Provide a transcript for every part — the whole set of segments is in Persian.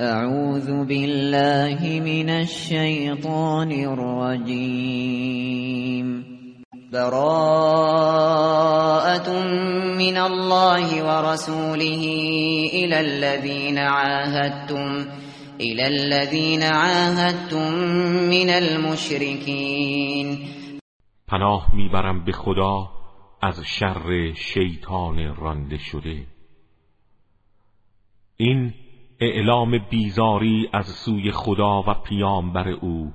اعوذ بالله من الشیطان الرجیم براءة من الله ورسوله إلى الذين عاهدتم إلى الذين عاهدتم من المشركين. پناه می‌برم به خدا از شر شیطان رانده شده. این اعلام بیزاری از سوی خدا و پیامبر او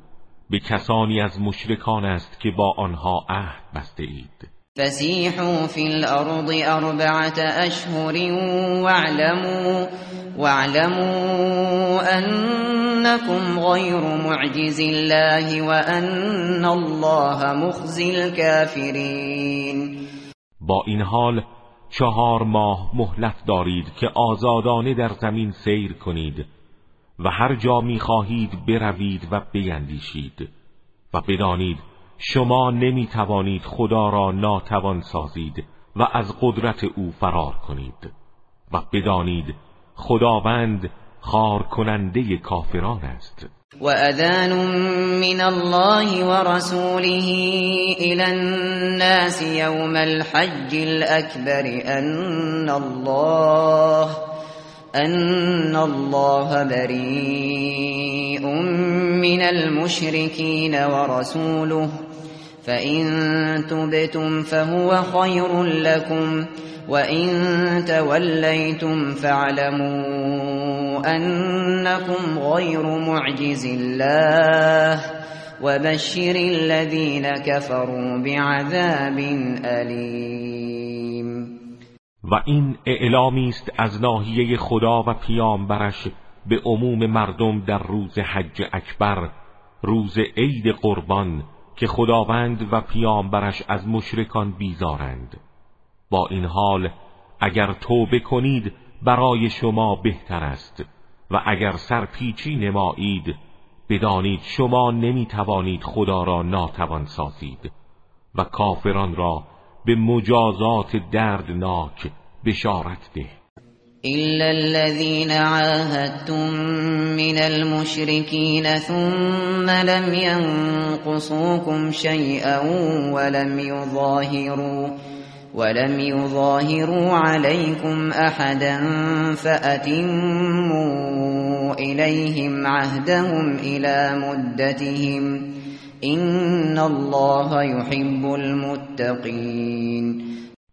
به کسانی از مشرکان است که با آنها عهد بسته اید. فسیحوا فی الارض اربعة اشهر واعلموا واعلموا انكم غیر معجز الله وان الله مخزی الكافرین با این حال چهار ماه مهلت دارید که آزادانه در زمین سیر کنید و هر جا می خواهید بروید و بیندیشید و بدانید شما نمی توانید خدا را ناتوان سازید و از قدرت او فرار کنید و بدانید خداوند خار کننده کافران است. وأذان من الله ورسوله إلى الناس يوم الحج الأكبر أن الله أن الله بريء من المشركين ورسوله. فإن تبتم فهو خير لكم. وَإِن تَوَلَّيْتُمْ فَاعْلَمُوا أَنَّكُمْ غَيْرُ مُعْجِزِ اللَّهِ وَبَشِّرِ الَّذِينَ كَفَرُوا بِعَذَابٍ أَلِيمٍ و این اعلامی است از ناحیه خدا و پیامبرش به عموم مردم در روز حج اکبر روز عید قربان که خداوند و پیامبرش از مشرکان بیزارند. با این حال اگر توبه کنید برای شما بهتر است. و اگر سرپیچی نمایید بدانید شما نمی توانید خدا را ناتوان سازید. و کافران را به مجازات دردناک بشارت ده. إلا الذين عاهدتم من المشركين ثم لم ينقصوكم شيئا ولم يظاهروا ولم يظاهروا عليكم احدا فأتموا إليهم عهدهم إلى مدتهم إن الله يحب المتقين.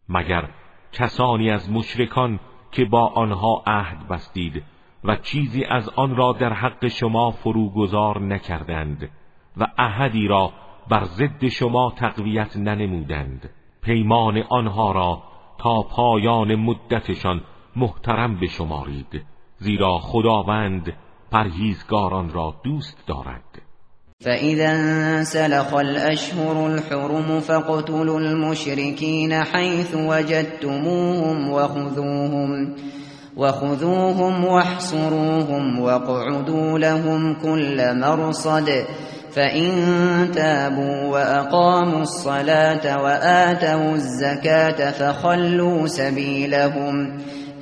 مگر کسانی از مشرکان که با آنها عهد بستید و چیزی از آن را در حق شما فروگذار نکردند و عهدی را بر ضد شما تقویت ننمودند. پیمان آنها را تا پایان مدتشان محترم بشمارید زیرا خداوند پرهیزگاران را دوست دارد. فَإِذَا انسلخ الْأَشْهُرُ الْحُرُمُ فَاقْتُلُوا الْمُشْرِكِينَ حَيْثُ وَجَدتُّمُوهُمْ وَخُذُوهُمْ وَخُذُوهُمْ وَاحْصُرُوهُمْ وَاقْعُدُوا لَهُمْ كُلَّ مَرْصَدٍ. فَإِن تَابُوا وَأَقَامُوا الصَّلَاةَ وَآتَوُا الزَّكَاةَ فَخَلُّوا سَبِيلَهُمْ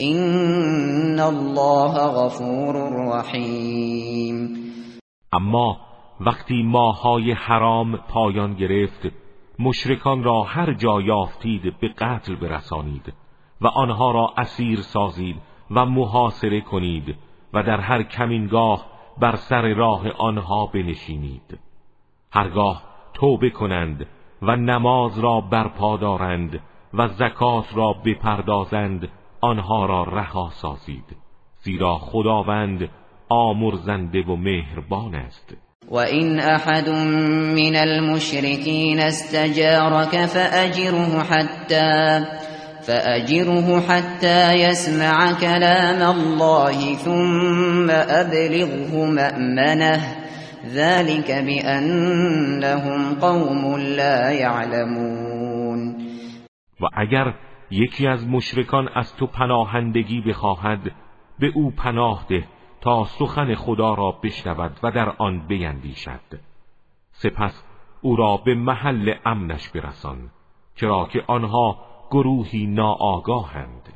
إِنَّ اللَّهَ غَفُورٌ رَّحِيمٌ. اما وقتی ماهای حرام پایان گرفت مشرکان را هر جا یافتید به قتل برسانید و آنها را اسیر سازید و محاصره کنید و در هر کمینگاه بر سر راه آنها بنشینید. هرگاه توبه کنند و نماز را برپا دارند و زکات را بپردازند آنها را رها سازید. زیرا خداوند آمرزنده و مهربان است. و این احد من المشرکین استجارك فأجره حتی فأجره حتى يسمع كلام الله ثم أبلغه مأمنه. ذلك بأنهم قوم لا يعلمون. و اگر یکی از مشرکان از تو پناهندگی بخواهد به او پناه ده تا سخن خدا را بشنود و در آن بیندیشد. سپس او را به محل امنش برسان چرا که آنها گروهی ناآگاهند.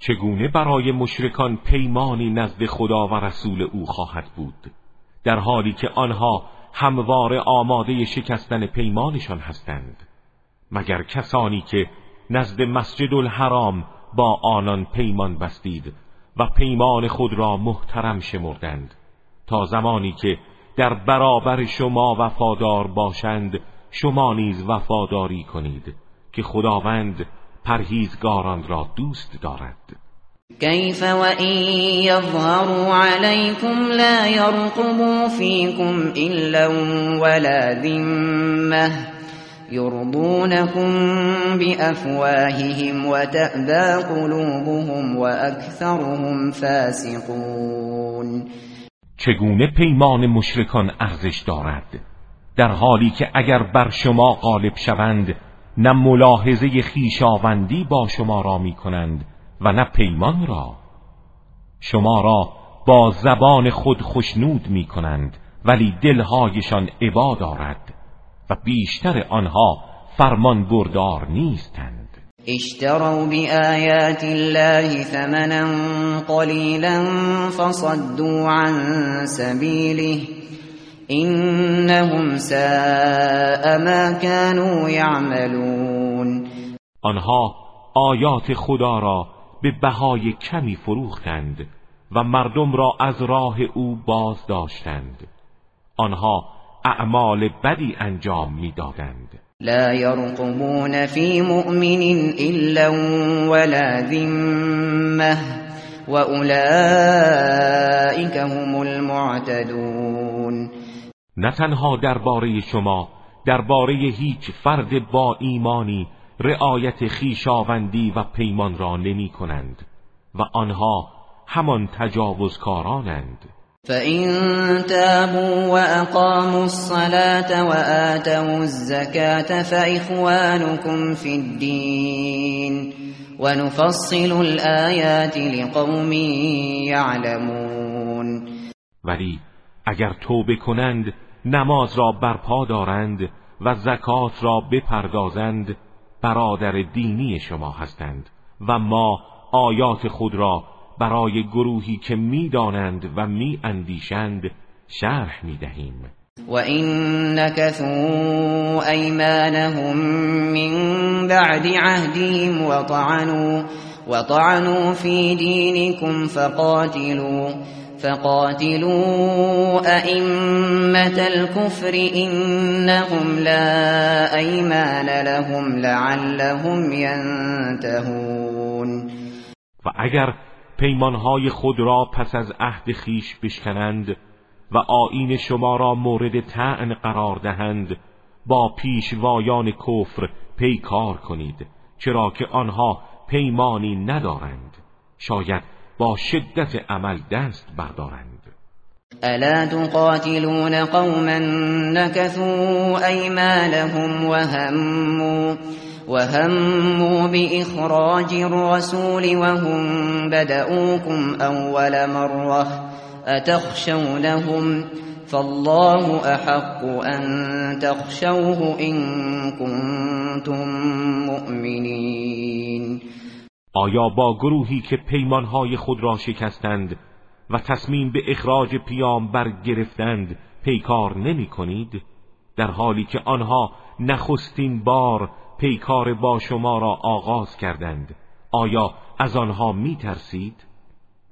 چگونه برای مشرکان پیمانی نزد خدا و رسول او خواهد بود؟ در حالی که آنها هموار آماده شکستن پیمانشان هستند. مگر کسانی که نزد مسجد الحرام با آنان پیمان بستید و پیمان خود را محترم شمردند تا زمانی که در برابر شما وفادار باشند شما نیز وفاداری کنید که خداوند پرهیزگاران را دوست دارد. کیف و این یظهروا علیکم لا یرقبوا فیکم الا ولا ذمه يرضونكم بأفواههم وتأبى قلوبهم وأكثرهم فاسقون. چگونه پیمان مشرکان ارزش دارد؟ در حالی که اگر بر شما غالب شوند نه ملاحظه خیشاوندی با شما را می کنند و نه پیمان را. شما را با زبان خود خشنود می کنند ولی دلهایشان عبا دارد و بیشتر آنها فرمان بردار نیستند. اشتروا بآیات الله ثمنا قلیلا فصدوا عن سبیله انهم ساء ما كانوا يعملون. آنها آیات خدا را به بهای کمی فروختند و مردم را از راه او باز داشتند آنها اعمال بدی انجام می‌دادند. لا يرقبون في مؤمن الا ولا ذمه واولئك هم المعتدون. نه تنها درباره شما درباره هیچ فرد با ایمانی رعایت خیشاوندی و پیمان را نمی کنند و آنها همان تجاوزکارانند. فَإِن تَابُوا وَأَقَامُوا الصَّلَاةَ وَآتَوُا الزَّكَاةَ فَإِخْوَانُكُمْ فِي الدِّينِ وَنُفَصِّلُ الْآيَاتِ لِقَوْمٍ يَعْلَمُونَ. ولی اگر توبه کنند نماز را برپا دارند و زکات را بپردازند برادر دینی شما هستند و ما آیات خود را برای گروهی که می‌دانند و میاندیشند شرح می‌دهیم. و این نکثوا ایمانهم من بعد عهدهم وطعنوا وطعنوا في دينكم فقاتلوا فقاتلوا أئمة الكفر إنهم لا أيمان لهم لعلهم ينتهون. و اگر پیمانهای خود را پس از عهد خیش بشکنند و آین شما را مورد تعن قرار دهند با پیشوایان کفر پیکار کنید چرا که آنها پیمانی ندارند. شاید با شدت عمل دست بردارند. ألا تقاتلون قوما نكثوا ایمانهم وهموا وهموا بإخراج الرسول وهم بدؤوكم أول مرة أتخشونهم؟ فالله أحق أن تخشوه إن كنتم مؤمنين. آیا با گروهی که پیمانهای خود را شکستند و تصمیم به اخراج پیامبر گرفتند پیکار نمی کنید؟ در حالی که آنها نخستین بار پیکار با شما را آغاز کردند آیا از آنها می ترسید؟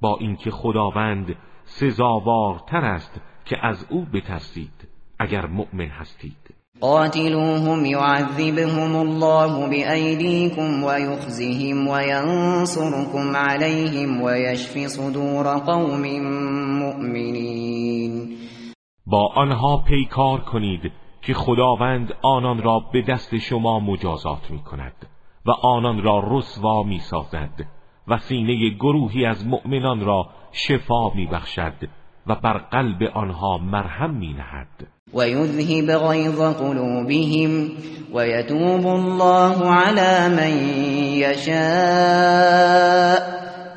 با اینکه خداوند سزاوارتر است که از او بترسید اگر مؤمن هستید قاتلوهم يعذبهم الله بأيديكم ويخزهم وينصركم عليهم ويشفي صدور قوم مؤمنين. با آنها پیکار کنید که خداوند آنان را به دست شما مجازات می کند و آنان را رسوا می سازد و سینه گروهی از مؤمنان را شفا می بخشد و بر قلب آنها مرهم می نهد و یذهب غیظ قلوبهم و یتوب الله على من یشاء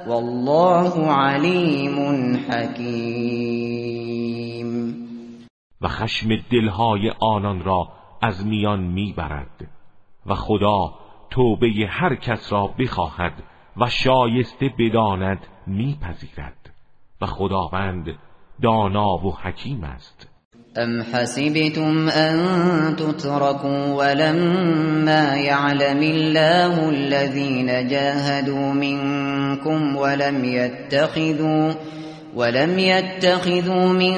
والله علیم حکیم و خشم دلهای آنان را از میان می‌برد و خدا توبه هر کس را بخواهد و شایسته بداند میپذیرد و خداوند دانا و حکیم است. ام حسبتم ان تتركوا ولما يعلم الله الذين جاهدوا منكم ولم يتخذوا ولم يتخذوا من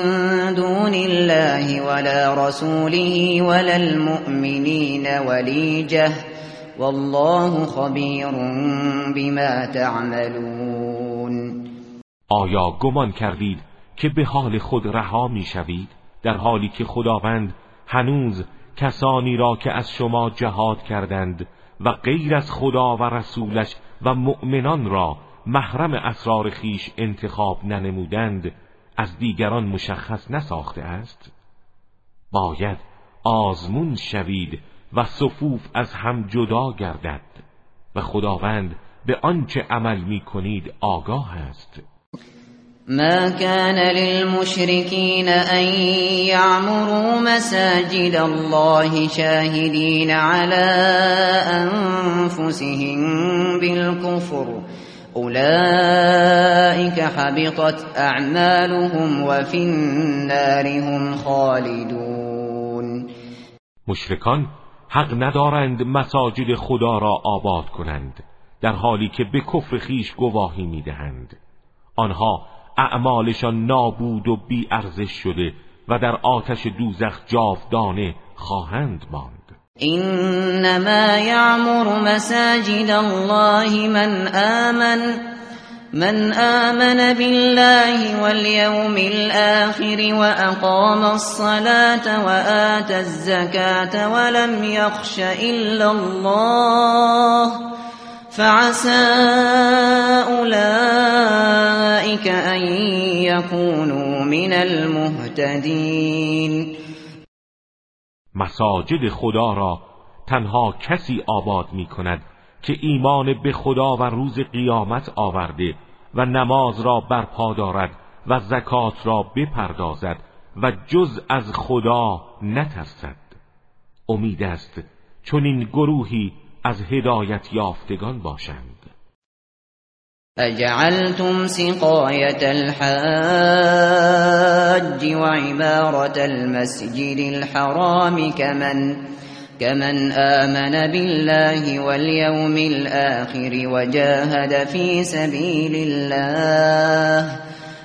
دون الله ولا رسوله ولا المؤمنين وليجه والله خبير بما تعملون. آیا گمان کردید که به حال خود رها می‌شوید در حالی که خداوند هنوز کسانی را که از شما جهاد کردند و غیر از خدا و رسولش و مؤمنان را محرم اسرار خیش انتخاب ننمودند از دیگران مشخص نساخته است؟ باید آزمون شوید و صفوف از هم جدا گردد و خداوند به آنچه عمل می کنید آگاه است. ما كان للمشركين أن يعمروا مساجد الله شاهدين على أنفسهم بالكفر. أولئك حبطت أعمالهم وفي النار هم خالدون. مشرکان حق ندارند مساجد خدا را آباد کنند در حالی که به کفر خیش گواهی می‌دهند. آنها اعمالشان نابود و بی ارزش شده و در آتش دوزخ جاودانه خواهند ماند. انما يعمر مساجد الله من آمن من آمن بالله واليوم الآخر وأقام الصلاة وآتى الزكاة ولم يخش إلا الله. فعسى اولئك ان يكونوا من المهتدين. مساجد خدا را تنها کسی آباد می کند که ایمان به خدا و روز قیامت آورده و نماز را برپا دارد و زکات را بپردازد و جز از خدا نترسد. امید است چون این گروهی از هدایت یافتگان باشند. أجعلتم سقایت الحاج وعبارة المسجد الحرام كمن كمن آمن بالله واليوم الآخر وجاهد في سبيل الله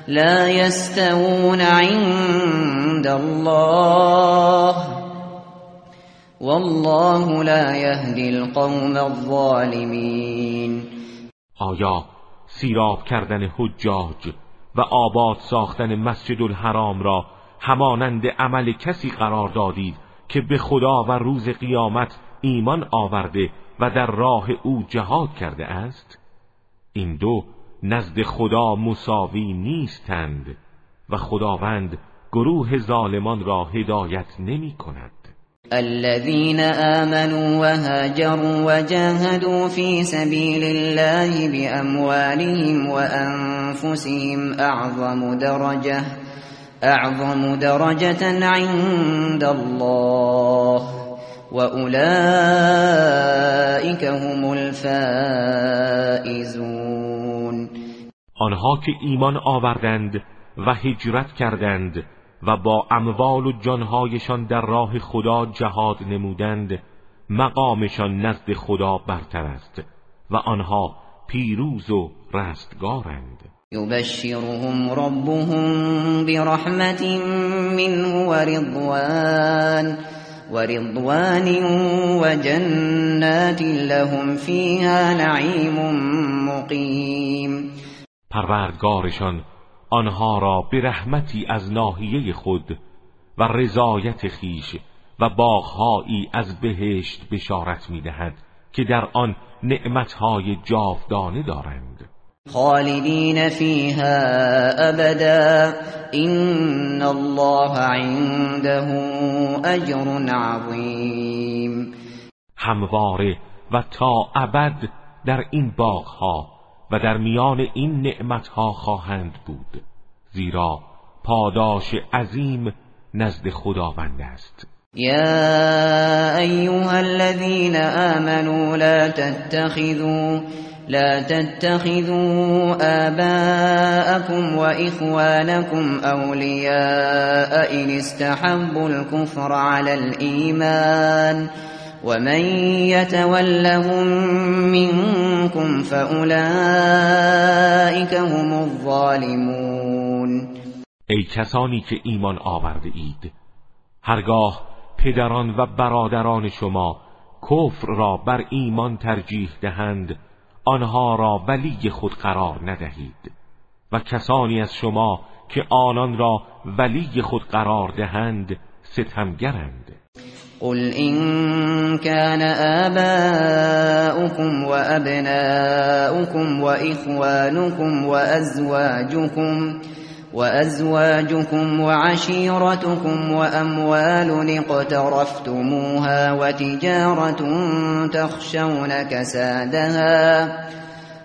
لا يستوون عند الله. والله لا يهدي القوم الظالمين. آیا سیراب کردن حجاج و آباد ساختن مسجد الحرام را همانند عمل کسی قرار دادید که به خدا و روز قیامت ایمان آورده و در راه او جهاد کرده است؟ این دو نزد خدا مساوی نیستند و خداوند گروه ظالمان را هدایت نمی کند. الذين آمنوا وهاجروا وجاهدوا في سبيل الله بأموالهم وأنفسهم أعظم درجة أعظم درجة عند الله وأولئك هم الفائزون. آنها که ایمان آوردند و هجرت کردند. و با اموال و جانهایشان در راه خدا جهاد نمودند مقامشان نزد خدا برتر است و آنها پیروز و رستگارند. یبشرهم ربهم برحمت منه ورضوان ورضوان وجنات لهم فيها نعیم مقیم. پروردگارشان آنها را به رحمتی از ناحیه خود و رضایت خیش و باغهایی از بهشت بشارت می‌دهد که در آن نعمتهای جاودانه دارند. خالدین فیها ابدا این الله عنده اجر عظیم. همواره و تا ابد در این باغها و در میان این نعمتها خواهند بود زیرا پاداش عظیم نزد خداوند است. یا ایها الذين آمنوا لا تتخذوا لا تتخذوا آباءكم وإخوانكم أولياء إن استحبوا الكفر على الإيمان ومن يتولهم منكم فأولئك هم الظالمون ای کسانی که ایمان آورده اید هرگاه پدران و برادران شما کفر را بر ایمان ترجیح دهند آنها را ولی خود قرار ندهید. و کسانی از شما که آنان را ولی خود قرار دهند ستمگرند. قل إن كان آباؤكم وأبناؤكم وإخوانكم وأزواجكم وأزواجكم وعشيرتكم وأموال اقترفتموها وتجارة تخشون كسادها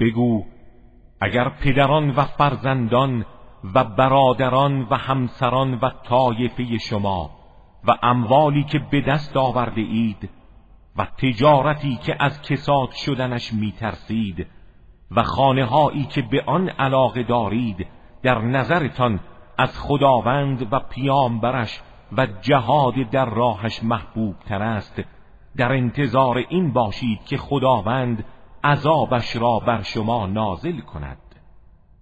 بگو اگر پدران و فرزندان و برادران و همسران و طایفه شما و اموالی که به دست آورده اید و تجارتی که از کساد شدنش میترسید و خانه هایی که به آن علاقه دارید در نظرتان از خداوند و پیامبرش و جهاد در راهش محبوب تر است در انتظار این باشید که خداوند عذابش را بر شما نازل کند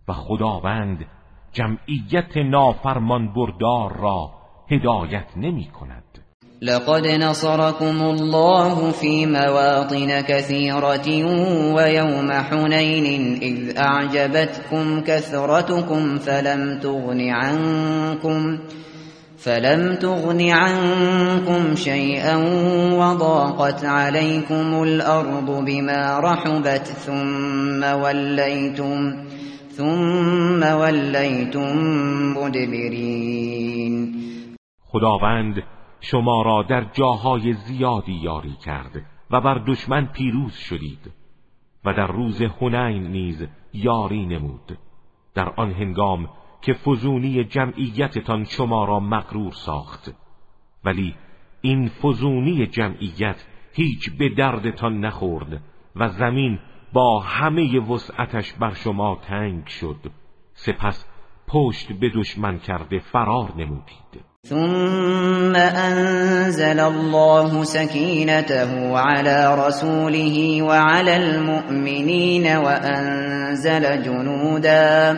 و خداوند جمعیت نافرمان بردار را هدایت نمی کند. لقد نصركم الله في مواطن كثيرة ويوم حنين إذ أعجبتكم كثرتكم فلم تغن عنكم فلم تغن عنكم شيئا وضاقت عليكم الأرض بما رحبت ثم وليتم ثم وليتم مدبرين خداوند شما را در جاهای زیادی یاری کرد و بر دشمن پیروز شدید و در روز هنین نیز یاری نمود. در آن هنگام که فزونی جمعیتتان شما را مغرور ساخت. ولی این فزونی جمعیت هیچ به دردتان نخورد و زمین با همه وسعتش بر شما تنگ شد. سپس پشت به دشمن کرده فرار نمودید. ثم أنزل الله سكينته على رسوله وعلى المؤمنين وأنزل جنودا.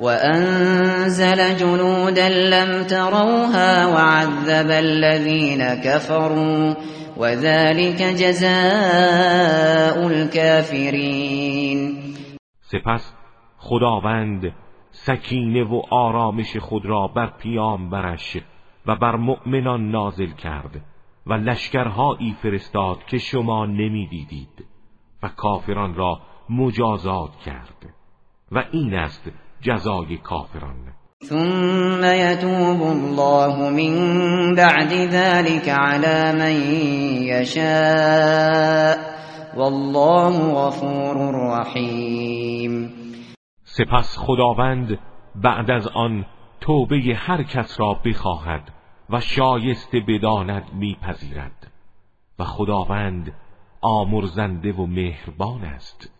وأنزل جنودا لم تروها وعذب الذين كفروا وذلك جزاء الكافرين. سپس خداوند سکینه و آرامش خود را بر پیامبرش و بر مؤمنان نازل کرد و لشکرهایی فرستاد که شما نمی‌دیدید و کافران را مجازات کرد و این است جزای کافران. ثم يتوب الله من بعد ذلك على من يشاء. والله غفور رحیم سپس خداوند بعد از آن توبه هر کس را بخواهد و شایسته بداند میپذیرد. و خداوند آمرزنده و مهربان است.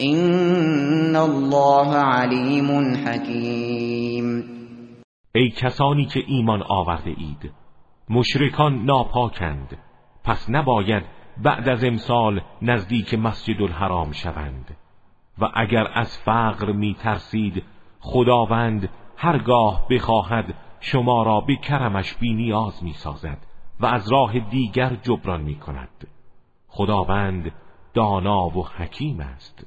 إن الله علیم حکیم ای کسانی که ایمان آورده اید مشرکان ناپاکند. پس نباید بعد از امسال نزدیک مسجد الحرام شوند. و اگر از فقر می ترسید خداوند هرگاه بخواهد شما را به کرمش بی نیاز می سازد و از راه دیگر جبران می کند خداوند دانا و حکیم است.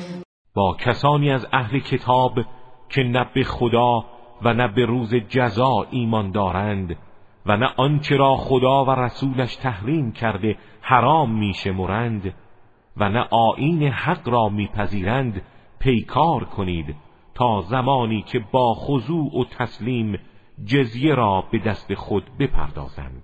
با کسانی از اهل کتاب که نه به خدا و نه به روز جزا ایمان دارند و نه آنچه را خدا و رسولش تحریم کرده حرام میشمرند و نه آیین حق را میپذیرند پیکار کنید تا زمانی که با خضوع و تسلیم جزیه را به دست خود بپردازند.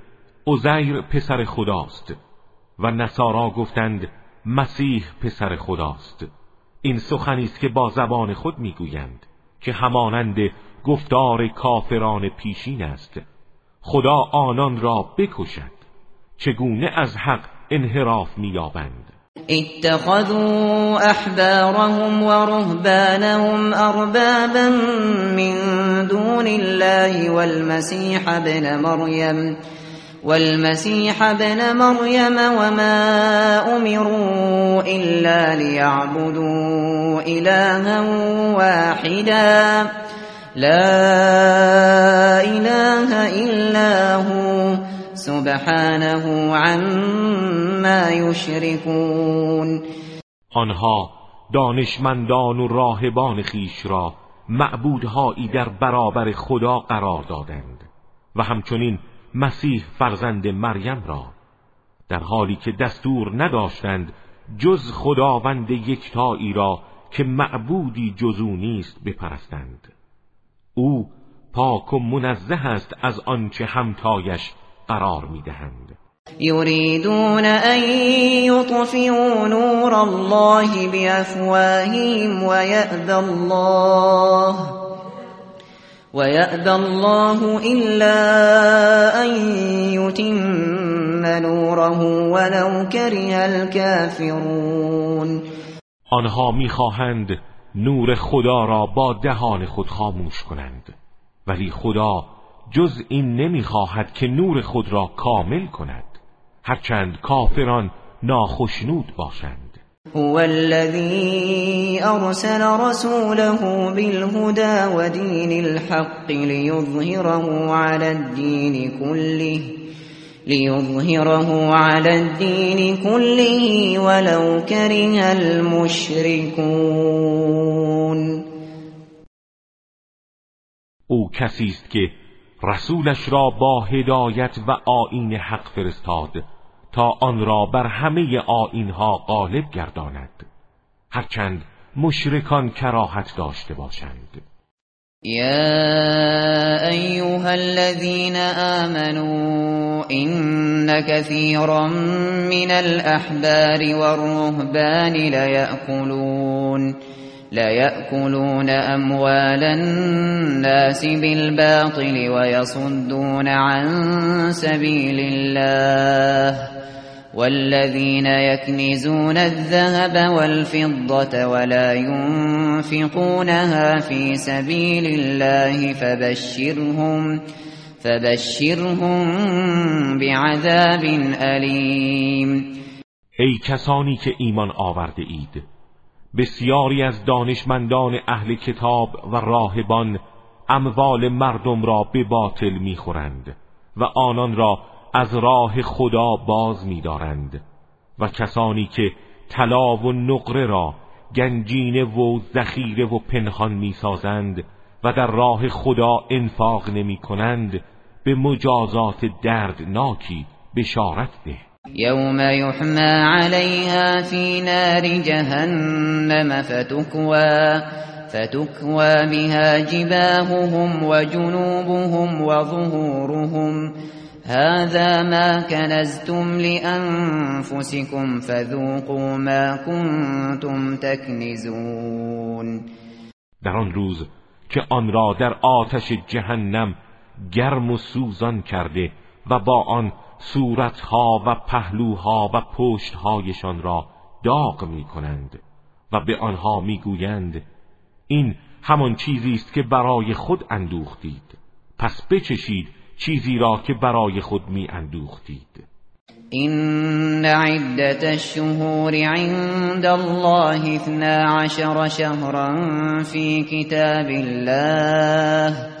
عزیر پسر خداست و نصارا گفتند مسیح پسر خداست. این سخنی است که با زبان خود می‌گویند که همانند گفتار کافران پیشین است. خدا آنان را بکشد چگونه از حق انحراف مییابند. اتخذوا احبارهم ورهبانهم اربابا من دون الله والمسيح ابن مريم والمسيح ابن مريم وما أمروا إلا ليعبدوا إلها واحدا. لا إله إلا هو. سبحانه عما يشركون. آنها دانشمندان و راهبان خیش را معبودهایی در برابر خدا قرار دادند و همچنین مسیح فرزند مریم را در حالی که دستور نداشتند جز خداوند یکتایی را که معبودی جزو نیست بپرستند. او پاک و منزه است از آنچه همتایش قرار می‌دهند. یریدون ان یطفئوا نور الله بافواههم ویأبی الله. ويأبى الله إلا أن يتم نوره ولو كره الكافرون آنها می‌خواهند نور خدا را با دهان خود خاموش کنند ولی خدا جز این نمی‌خواهد که نور خود را کامل کند هرچند کافران ناخشنود باشند. هو الذي أرسل رسوله بالهدى ودين الحق ليظهره على الدين كله ليظهره على الدين كله ولو كره المشركون. أو کسی است که رسولش را با هدایت و آیین حق فرستاد. تا آن را بر همه آینها غالب گرداند. هرچند مشرکان کراهت داشته باشند. يا أيها الذين آمنوا إن كثيرا من الأحبار والرهبان ليأكلون ليأكلون أموال الناس بالباطل ويصدون عن سبيل الله والذين يكنزون الذهب والفضة ولا ينفقونها في سبيل الله فبشرهم فبشرهم بعذاب علیم ای کسانی که ایمان آورده اید بسیاری از دانشمندان اهل کتاب و راهبان اموال مردم را به باطل می‌خورند و آنان را از راه خدا باز می‌دارند و کسانی که طلا و نقره را گنجینه و ذخیره و پنهان می‌سازند و در راه خدا انفاق نمی کنند به مجازات دردناکی بشارت ده. یوم یحما علیها فی نار جهنم فتکوا فتکوا بها جباههم و جنوبهم و ظهورهم هذا ما کنزتم لأنفسكم فذوقوا ما كنتم تکنزون در آن روز که آن را در آتش جهنم گرم و سوزان کرده و با آن صورتها و پهلوها و پشتهایشان را داغ می کنند و به آنها می‌گویند این همان چیزی است که برای خود اندوختید. پس بچشید چیزی را که برای خود می اندوختید این عدت الشهور عند الله اثنا عشر شهرا في كتاب الله.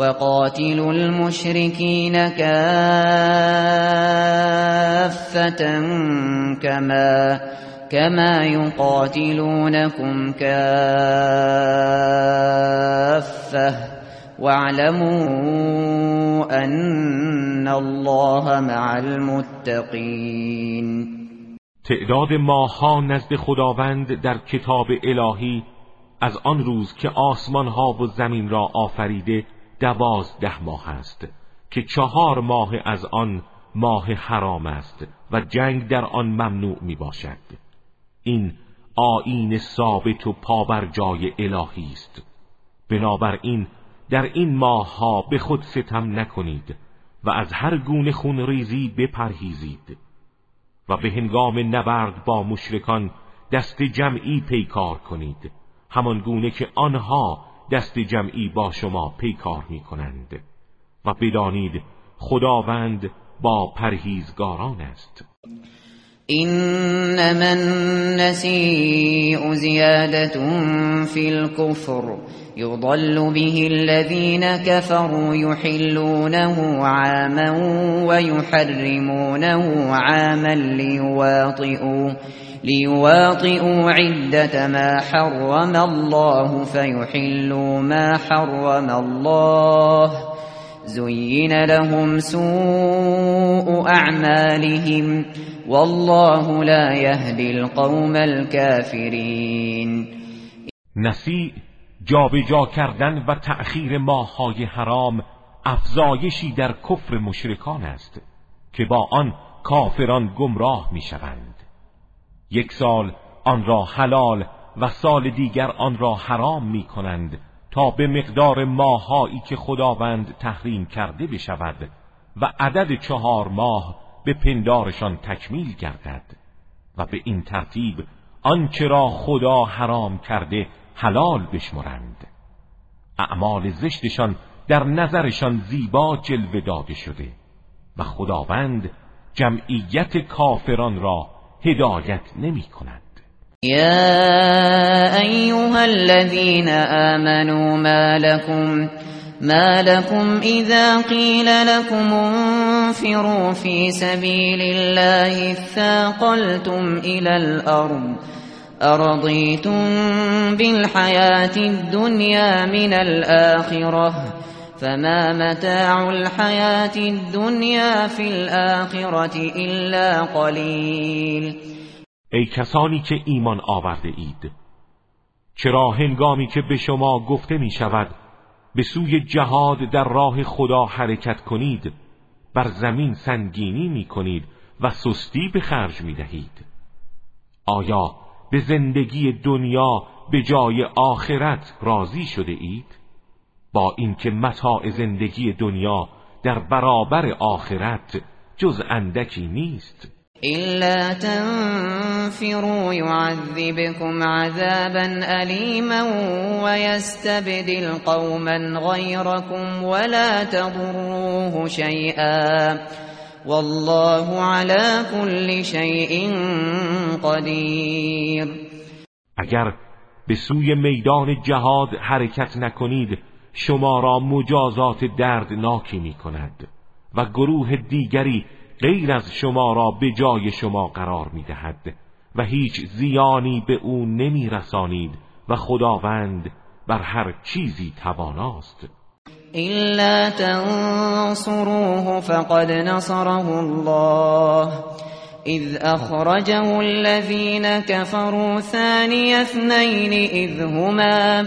وقاتلوا المشركين كافة كما كما يقاتلونكم كافة واعلموا أن الله مع المتقين. تعداد ماهها نزد خداوند در کتاب الهی از آن روز که آسمان ها و زمین را آفریده دوازده ماه است که چهار ماه از آن ماه حرام است و جنگ در آن ممنوع می باشد این آین ثابت و پابرجای الهی است. بنابراین در این ماه ها به خود ستم نکنید و از هر گونه خون ریزی بپرهیزید و به هنگام نبرد با مشرکان دست جمعی پیکار کنید همان گونه که آنها دست جمعی با شما پیکار می کنند و بدانید خداوند با پرهیزگاران است. إنما النسيء زيادة في الكفر يضل به الذين كفروا يحلونه عاما ويحرمونه عاما ليواطئوا ليواطئوا عدة ما حرم الله فيحلوا ما حرم الله. زين لهم سوء أعمالهم. والله لا يهدي القوم الكافرين. نسی جابجا کردن و تأخیر ماههای حرام افزایشی در کفر مشرکان است که با آن کافران گمراه می‌شوند. یک سال آن را حلال و سال دیگر آن را حرام می کنند تا به مقدار ماهایی که خداوند تحریم کرده بشود و عدد چهار ماه به پندارشان تکمیل گردد و به این ترتیب آنچه را خدا حرام کرده حلال بشمرند. اعمال زشتشان در نظرشان زیبا جلوه داده شده و خداوند جمعیت کافران را هدایت نمی کند. یا ایها الذین آمنوا ما لكم ما لكم إذا قيل لكم انفروا في سبيل الله اثاقلتم إلى الأرض. أرضيتم بالحياة الدنيا من الآخرة. فما متاع الحياة الدنيا في الآخرة إلا قليل ای کسانی که ایمان آورده اید چرا هنگامی که به شما گفته می شود به سوی جهاد در راه خدا حرکت کنید بر زمین سنگینی می کنید و سستی به خرج می دهید آیا به زندگی دنیا به جای آخرت راضی شده اید؟ با اینکه متاع زندگی دنیا در برابر آخرت جز اندکی نیست. إلا تنفروا يعذبكم عذابا أليما ويستبدل قوما غيركم ولا تضروه شيئا. والله على كل شيء قدير. اگر به سوی میدان جهاد حرکت نکنید شما را مجازات دردناکی می کند و گروه دیگری غیر از شما را به جای شما قرار می دهد و هیچ زیانی به او نمی رسانید و خداوند بر هر چیزی تواناست. إلا تنصروه فقد نصره الله. إذ أخرجه الذين كفروا ثاني اثنين إذ هما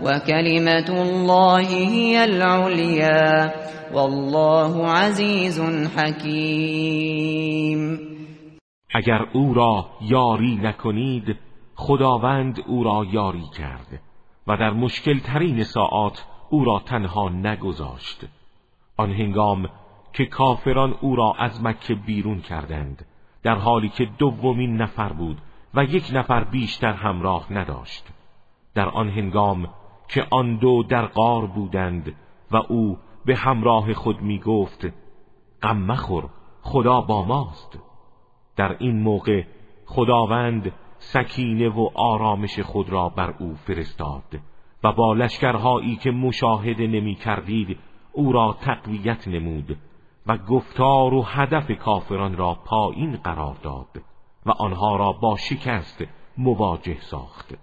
وكلمة الله هي العليا والله عزیز حکیم اگر او را یاری نکنید خداوند او را یاری کرد و در مشکل ترین ساعات او را تنها نگذاشت. آن هنگام که کافران او را از مکه بیرون کردند در حالی که دومین نفر بود و یک نفر بیشتر همراه نداشت. در آن هنگام که آن دو در غار بودند و او به همراه خود می گفت غم مخور خدا با ماست. در این موقع خداوند سکینه و آرامش خود را بر او فرستاد و با لشکرهایی که مشاهده نمی کردید او را تقویت نمود و گفتار و هدف کافران را پایین قرار داد و آنها را با شکست مواجه ساخت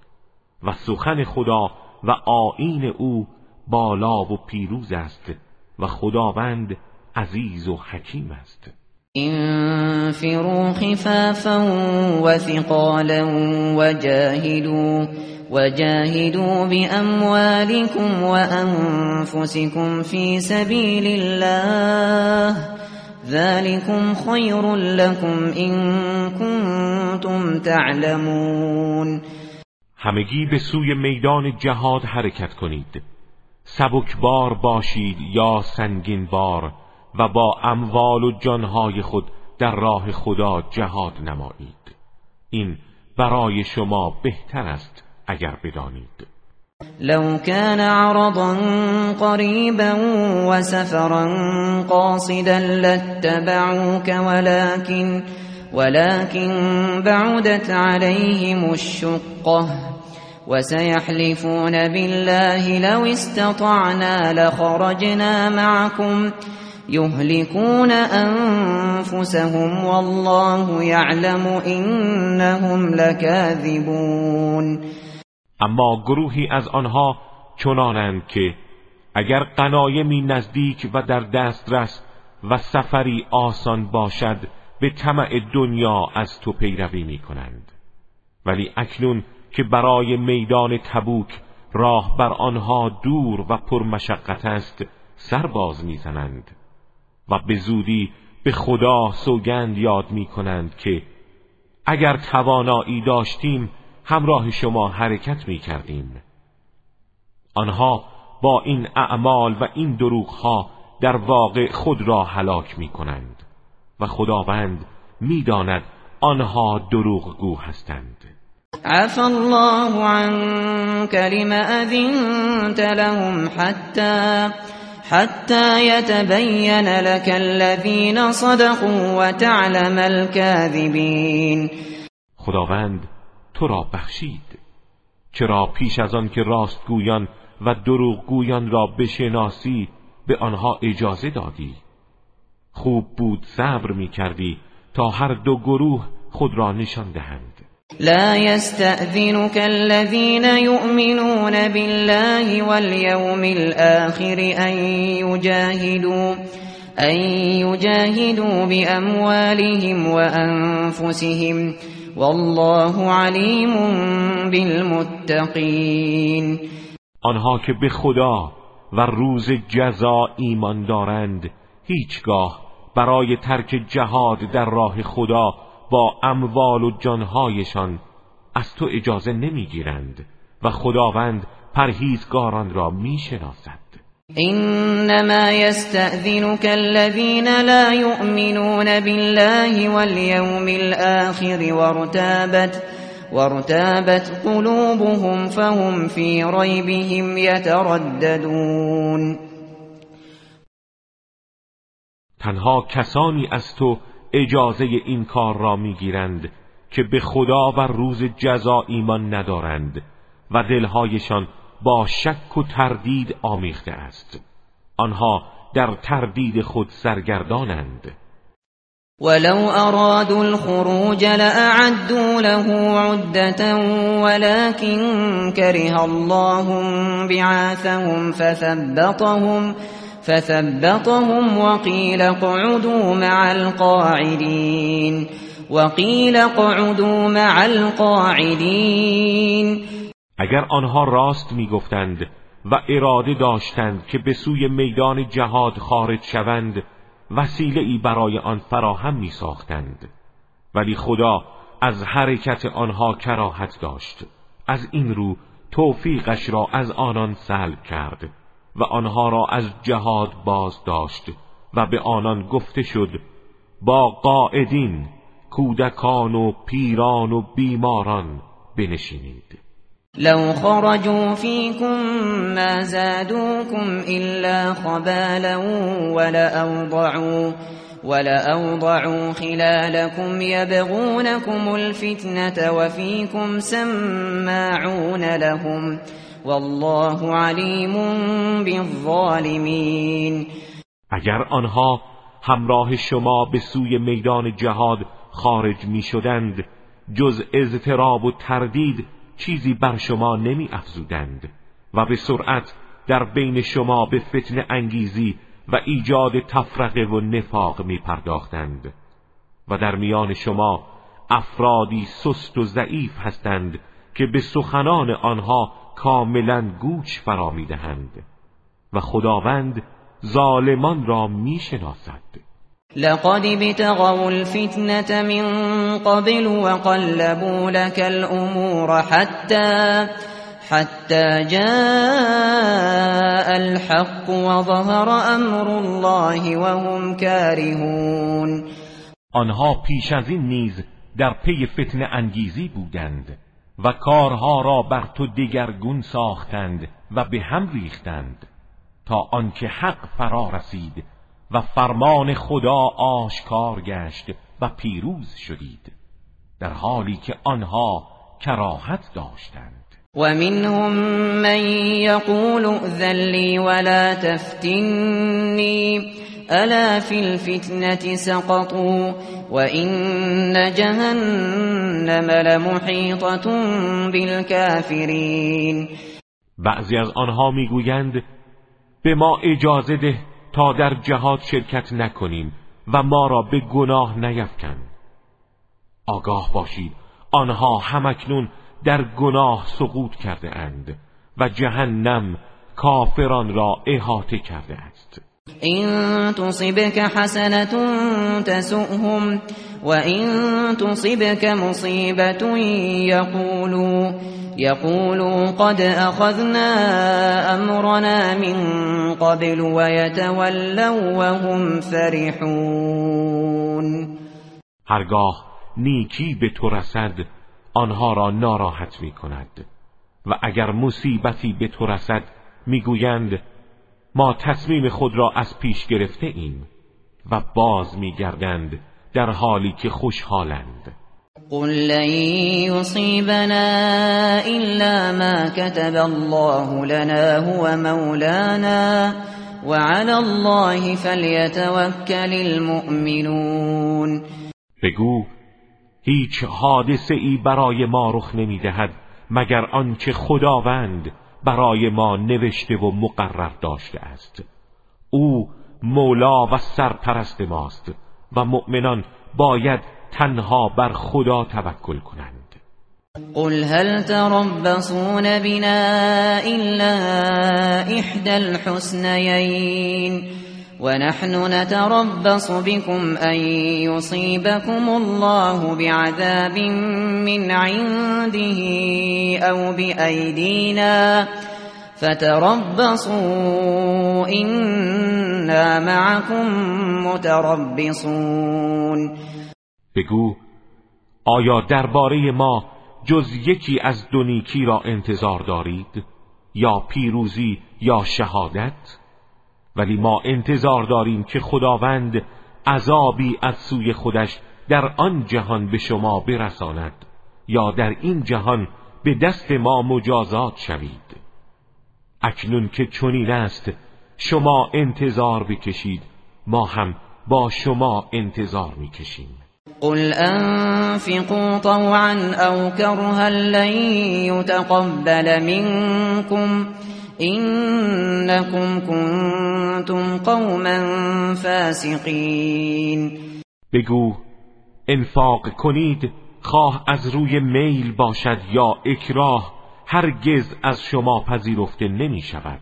و سخن خدا و آین او بالا و پیروز است و خداوند عزیز و حکیم است. انفروا خفافا وثقالا وجاهدوا وجاهدوا بأموالكم وأنفسكم في سبيل الله. ذلكم خير لكم إن كنتم تعلمون. همگی به سوی میدان جهاد حرکت کنید. سبکبار باشید یا سنگین بار و با اموال و جانهای خود در راه خدا جهاد نمایید. این برای شما بهتر است اگر بدانید. لو كان عرضا قريبا وسفرا قاصدا لاتبعوك ولكن ولكن بعدت عليهم الشقه وسيحلفون بالله لو استطعنا لخرجنا معكم يهلكون أنفسهم والله يعلم إنهم لكاذبون. اما گروهی از آنها چنانند که اگر قنایمی نزدیک و در دسترس و سفری آسان باشد به طمع دنیا از تو پیروی می کنند ولی اکنون که برای میدان تبوک راه بر آنها دور و پرمشقت است سرباز می‌زنند و به زودی به خدا سوگند یاد می کنند که اگر توانایی داشتیم همراه شما حرکت می کردیم آنها با این اعمال و این دروغها در واقع خود را هلاک می کنند و خداوند می‌داند آنها دروغگو هستند. عفى الله عنك لما أذنت لهم حتى حتى يتبين لك الذين صدقوا وتعلم الكاذبين. خداوند تو را بخشید چرا پیش از آن که راستگویان و دروغگویان را بشناسی به آنها اجازه دادی؟ خوب بود صبر می کردی تا هر دو گروه خود را نشان دهند. لا يستأذنك الذين يؤمنون بالله واليوم الآخر أن يجاهدوا أن يجاهدوا بأموالهم وأنفسهم والله علیم بالمتقین. آنها که به خدا و روز جزا ایمان دارند هیچگاه برای ترک جهاد در راه خدا با اموال و جانهایشان از تو اجازه نمی‌گیرند و خداوند پرهیزگاران را می‌شناسد. انما يستأذنك الذين لا يؤمنون بالله واليوم الآخر وارتابت وارتابت قلوبهم فهم في ريبهم يترددون تنها کسانی از تو اجازه این کار را می‌گیرند که به خدا و روز جزا ایمان ندارند و دلهایشان با شک و تردید آمیخته است. آنها در تردید خود سرگردانند. ولو ارادوا الخروج لأعدوا له عدة ولكن كره الله بعاثهم فثبطهم فثبطهم وقيل اقعدوا مع القاعدين وقيل اقعدوا مع القاعدين اگر آنها راست می‌گفتند و اراده داشتند که به سوی میدان جهاد خارج شوند وسیله ای برای آن فراهم می ساختند ولی خدا از حرکت آنها کراهت داشت. از این رو توفیقش را از آنان سلب کرد. و آنها را از جهاد باز داشت و به آنان گفته شد با قاعدین کودکان و پیران و بیماران بنشینید. لو خرجوا فيكم ما زادوكم إلا خبالا ولأوضعوا, ولأوضعوا خلالكم يبغونكم الفتنة وفيكم سماعون لهم. والله علیم بالظالمین اگر آنها همراه شما به سوی میدان جهاد خارج می شدند جز اضطراب و تردید چیزی بر شما نمی افزودند و به سرعت در بین شما به فتن انگیزی و ایجاد تفرقه و نفاق می پرداختند و در میان شما افرادی سست و ضعیف هستند که به سخنان آنها کاملا گوش فرا می‌دهند و خداوند ظالمان را می‌شناسد. لقد ابتغوا الفتنة من قبل وقلبوا لك الأمور حتى حتى جاء الحق وظهر أمر الله وهم كارهون. آنها پیش از این نیز در پی فتن انگیزی بودند. و کارها را بر تو دگرگون ساختند و به هم ریختند تا آنکه حق فرا رسید و فرمان خدا آشکار گشت و پیروز شدید در حالی که آنها کراهت داشتند. و منهم من یقول ائذن ولا تفتنی الا فی الفتنة سقطوا وان جهنم لمحیطة بالكافرین بعضی از آنها می‌گویند به ما اجازه ده تا در جهاد شرکت نکنیم و ما را به گناه نیفکن. آگاه باشید آنها همکنون در گناه سقوط کرده اند و جهنم کافران را احاطه کرده است این تصبك حسنة تسؤهم وإن تصبك یقولوا يقولوا قد أخذنا أمرنا من قبل ويتولوا وهم فرحون. هرگاه نیکی به تو رسد آنها را ناراحت می کند و اگر مصیبتی به تو رسد می‌گویند ما تصمیم خود را از پیش گرفته ایم و باز میگردند در حالی که خوشحالند. قل لن يصيبنا إلا ما كتب الله لنا هو مولانا وعلى الله فليتوكل المؤمنون. بگو هیچ حادثه ای برای ما رخ نمی دهد مگر آنچه خداوند برای ما نوشته و مقرر داشته است. او مولا و سرپرست ماست و مؤمنان باید تنها بر خدا توکل کنند. قل هل تربصون بنا إلا إحدى الحسنيين؟ ونحن نتربص بكم أن يصيبكم الله بعذاب من عنده أو بأيدينا فتربصوا إنا معكم متربصون. بگو آیا درباره ما جز یکی از دو را انتظار دارید؟ یا پیروزی یا شهادت؟ ولی ما انتظار داریم که خداوند عذابی از سوی خودش در آن جهان به شما برساند یا در این جهان به دست ما مجازات شوید. اکنون که چنین است شما انتظار بکشید ما هم با شما انتظار می‌کشیم. قل انفقوا طوعا او كرها لن يتقبل منكم. انكم كنتم قوما فاسقين. بگو انفاق کنید خواه از روی میل باشد یا اکراه هرگز از شما پذیرفته نمی شود.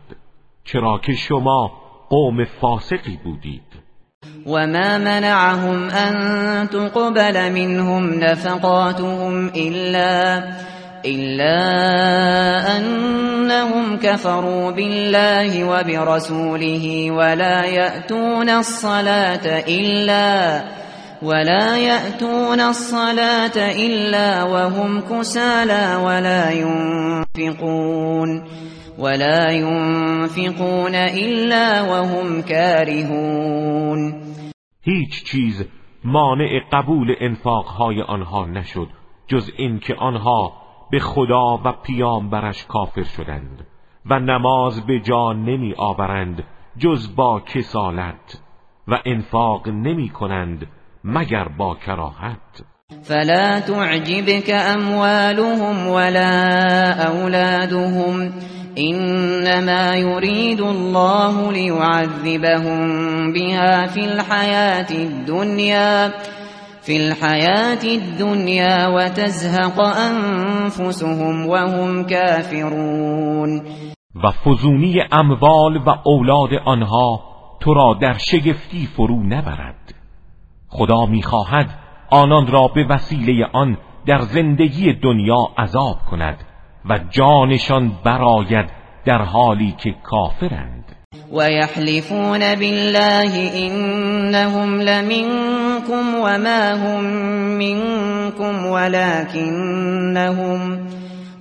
چرا که شما قوم فاسقی بودید. وما منعهم أن تقبل منهم نفقاتهم إلا إلا أنهم كفروا بالله وبرسوله ولا يأتون الصلاة إلا ولا يأتون الصلاة إلا وهم كسالى ولا ينفقون ولا ينفقون إلا وهم كارهون. هیچ چیز مانع قبول انفاقهای آنها نشد جز اینکه آنها به خدا و پیامبرش کافر شدند و نماز به جا نمی آورند جز با کسالت و انفاق نمی کنند مگر با کراهت. فلا تعجبك اموالهم ولا اولادهم انما يريد الله ليعذبهم بها في الحياة الدنيا في الحياة الدنيا وتزهق انفسهم وهم كافرون. و فزونی اموال و اولاد آنها تو را در شگفتی فرو نبرد. خدا می‌خواهد آنان را به وسیله آن در زندگی دنیا عذاب کند و جانشان براید در حالی که کافرند. و یحلفون بالله انهم لمنكم وما هم منكم ولكنهم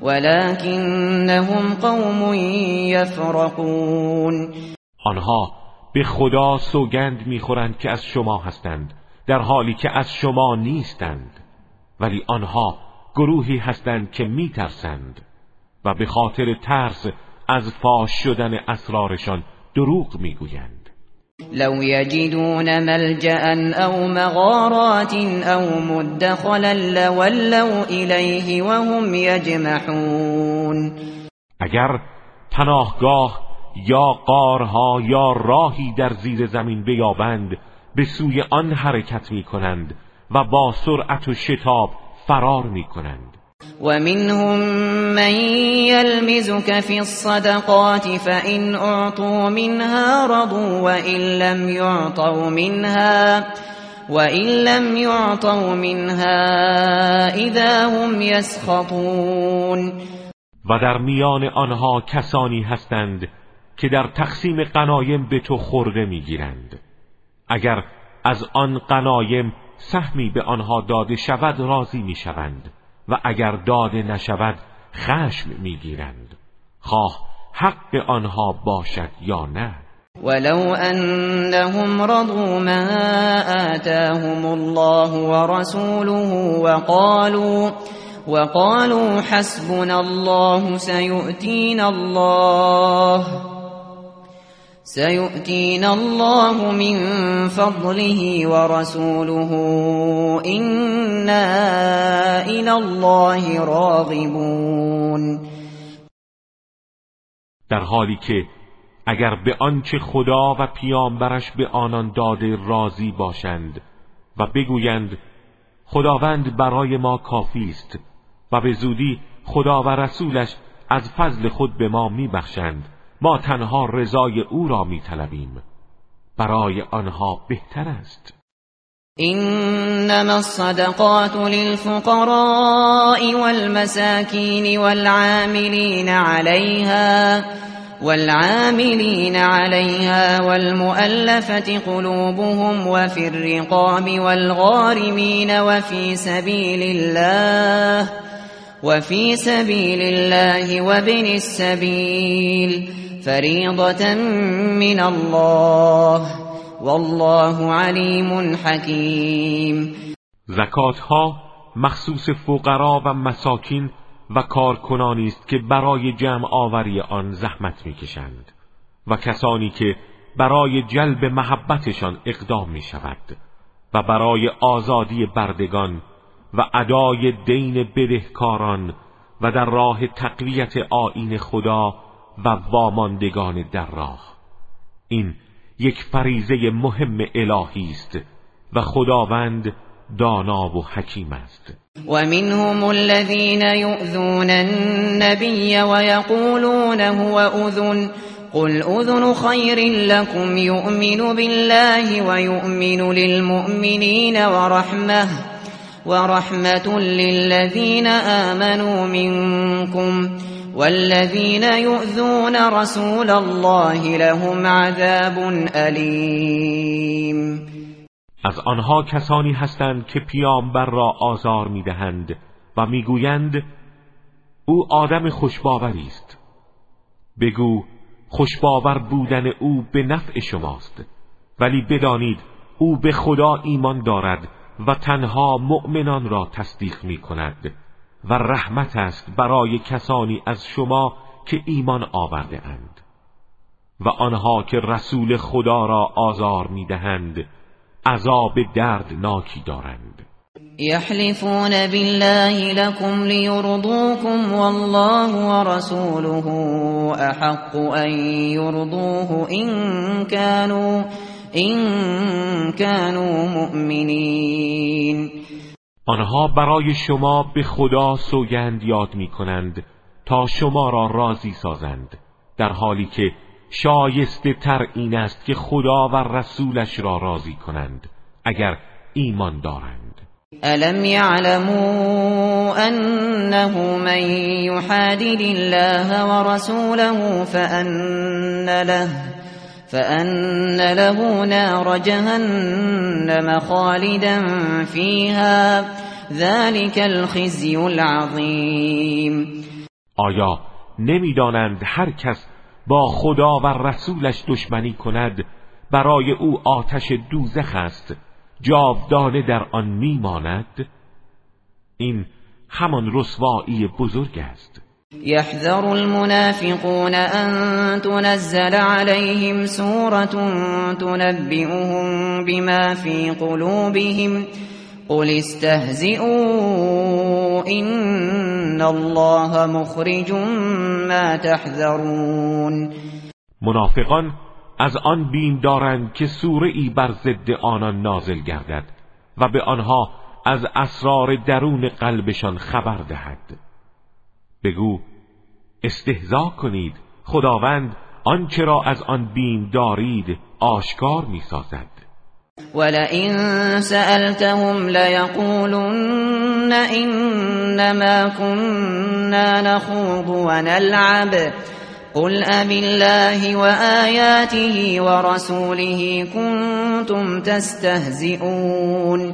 ولكنهم قوم یفرقون آنها به خدا سوگند می‌خورند که از شما هستند در حالی که از شما نیستند. ولی آنها گروهی هستند که میترسند و به خاطر ترس از فاش شدن اسرارشان دروغ می‌گویند. لو یجدون ملجأ او مغارات او مدخلا لولوا الیه وهم یجمحون. اگر پناهگاه یا قارها یا راهی در زیر زمین بیابند به سوی آن حرکت می کنند و با سرعت و شتاب فرار می کنند ومنهم من يلمزك في الصدقات فإن أعطوا منها رضوا وإن لم يعطوا منها وإن لم يعطوا منها إذا هم يسخطون. و در میان آنها کسانی هستند که در تقسیم قنایم به تو خورده می‌گیرند. اگر از آن قنایم سهمی به آنها داده شود راضی می‌شوند. و اگر داده نشود خشم می‌گیرند. خواه حق آنها باشد یا نه؟ ولو انهم رضوا ما آتاهم الله ورسوله وقالوا وقالوا حسبنا الله سيؤتينا الله. سيؤتينا الله من فضله ورسوله. إنا إلى الله راغبون. در حالی که اگر به آنچه خدا و پیامبرش به آنان داده راضی باشند و بگویند خداوند برای ما کافی است و به زودی خدا و رسولش از فضل خود به ما میبخشند ما تنها رضای او را میطلبیم. برای آنها بهتر است. انما الصدقات للفقراء والمساكين والعاملين عليها والعاملين عليها والمؤلفة قلوبهم وفي الرقاب والغارمين وفي سبيل الله وفي سبيل الله وابن السبيل. فریضة من الله. والله علیم حکیم زکات ها مخصوص فقرا و مساکین و کارکنانی است که برای جمع آوری آن زحمت می‌کشند و کسانی که برای جلب محبتشان اقدام می شود و برای آزادی بردگان و ادای دین بدهکاران و در راه تقویت آین خدا و واماندگان در راه. این یک فریزه مهم الهی است و خداوند دانا و حکیم است. و منهم الذين يؤذون النبي ويقولون هو اذن قل اذن خير لكم يؤمن بالله ويؤمن للمؤمنين ورحمه ورحمة للذين آمنوا منكم. والذين يؤذون رسول الله لهم عذاب علیم از آنها کسانی هستند که پیامبر را آزار می‌دهند و می‌گویند او آدم خوشباوری است. بگو خوشباور بودن او به نفع شماست ولی بدانید او به خدا ایمان دارد و تنها مؤمنان را تصدیق می کند و رحمت است برای کسانی از شما که ایمان آورده اند و آنها که رسول خدا را آزار می‌دهند عذاب دردناکی دارند. یحلفون بالله لكم لیرضوكم والله ورسوله احق ان يرضوه ان كانوا ان كانوا مؤمنین. آنها برای شما به خدا سوگند یاد می کنند تا شما را راضی سازند در حالی که شایسته تر این است که خدا و رسولش را راضی کنند اگر ایمان دارند. الم یعلموا انه من یحادد الله ورسوله فان له فأن له نار جهنم خالدا فيها ذلك الخزي العظیم آیا نمی‌دانند هر کس با خدا و رسولش دشمنی کند؟ برای او آتش دوزخ است جاودانه در آن میماند؟ این همان رسوایی بزرگ است. يحذر المنافقون أن تنزل عليهم سورة تنبئهم بما في قلوبهم. قل استهزئوا إن الله مخرج ما تحذرون. منافقان از آن بین دارند که سوره ای بر ضد آنان نازل گردد و به آنها از اسرار درون قلبشان خبر دهد. بگو استهزا کنید. خداوند آنچه را از آن بیم دارید آشکار می‌سازد. ولئن سألتهم ليقولن انما كنا نخوض ونلعب. قل أب الله وآياته ورسوله كنتم تستهزئون.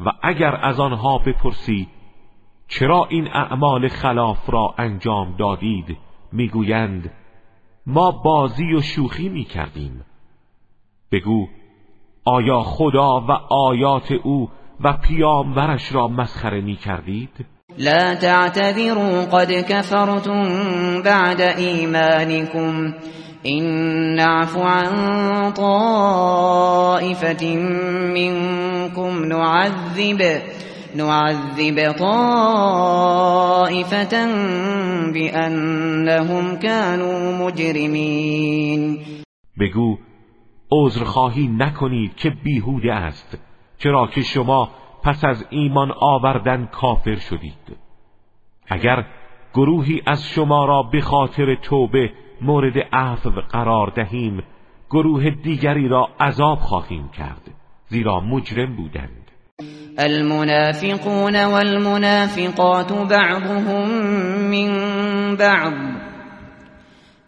و اگر از آنها بپرسی چرا این اعمال خلاف را انجام دادید؟ می‌گویند ما بازی و شوخی می‌کردیم. بگو آیا خدا و آیات او و پیامبرش را مسخره می‌کردید؟ لا تعتذروا قد كفرتم بعد ایمانكم این نعفو عن طائفة منكم نعذب. نعذب طائفة بأنهم كانوا مجرمین بگو عذرخواهی نکنید که بیهوده است چرا که شما پس از ایمان آوردن کافر شدید. اگر گروهی از شما را به خاطر توبه مورد عفو قرار دهیم گروه دیگری را عذاب خواهیم کرد زیرا مجرم بودند. المنافقون والمنافقات بعضهم من بعض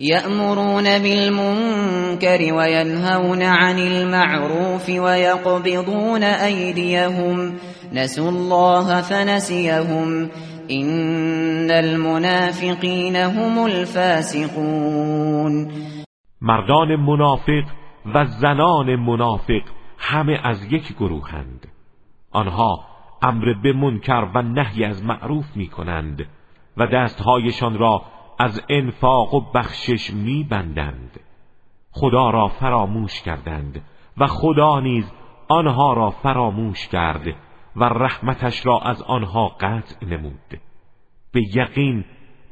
يأمرون بالمنكر وينهون عن المعروف ويقبضون أيديهم نسوا الله فنسيهم إن المنافقين هم الفاسقون مردان منافق و زنان منافق همه از یک گروهند. آنها امر به منکر و نهی از معروف می کنند و دستهایشان را از انفاق و بخشش می بندند خدا را فراموش کردند و خدا نیز آنها را فراموش کرد و رحمتش را از آنها قطع نمود. به یقین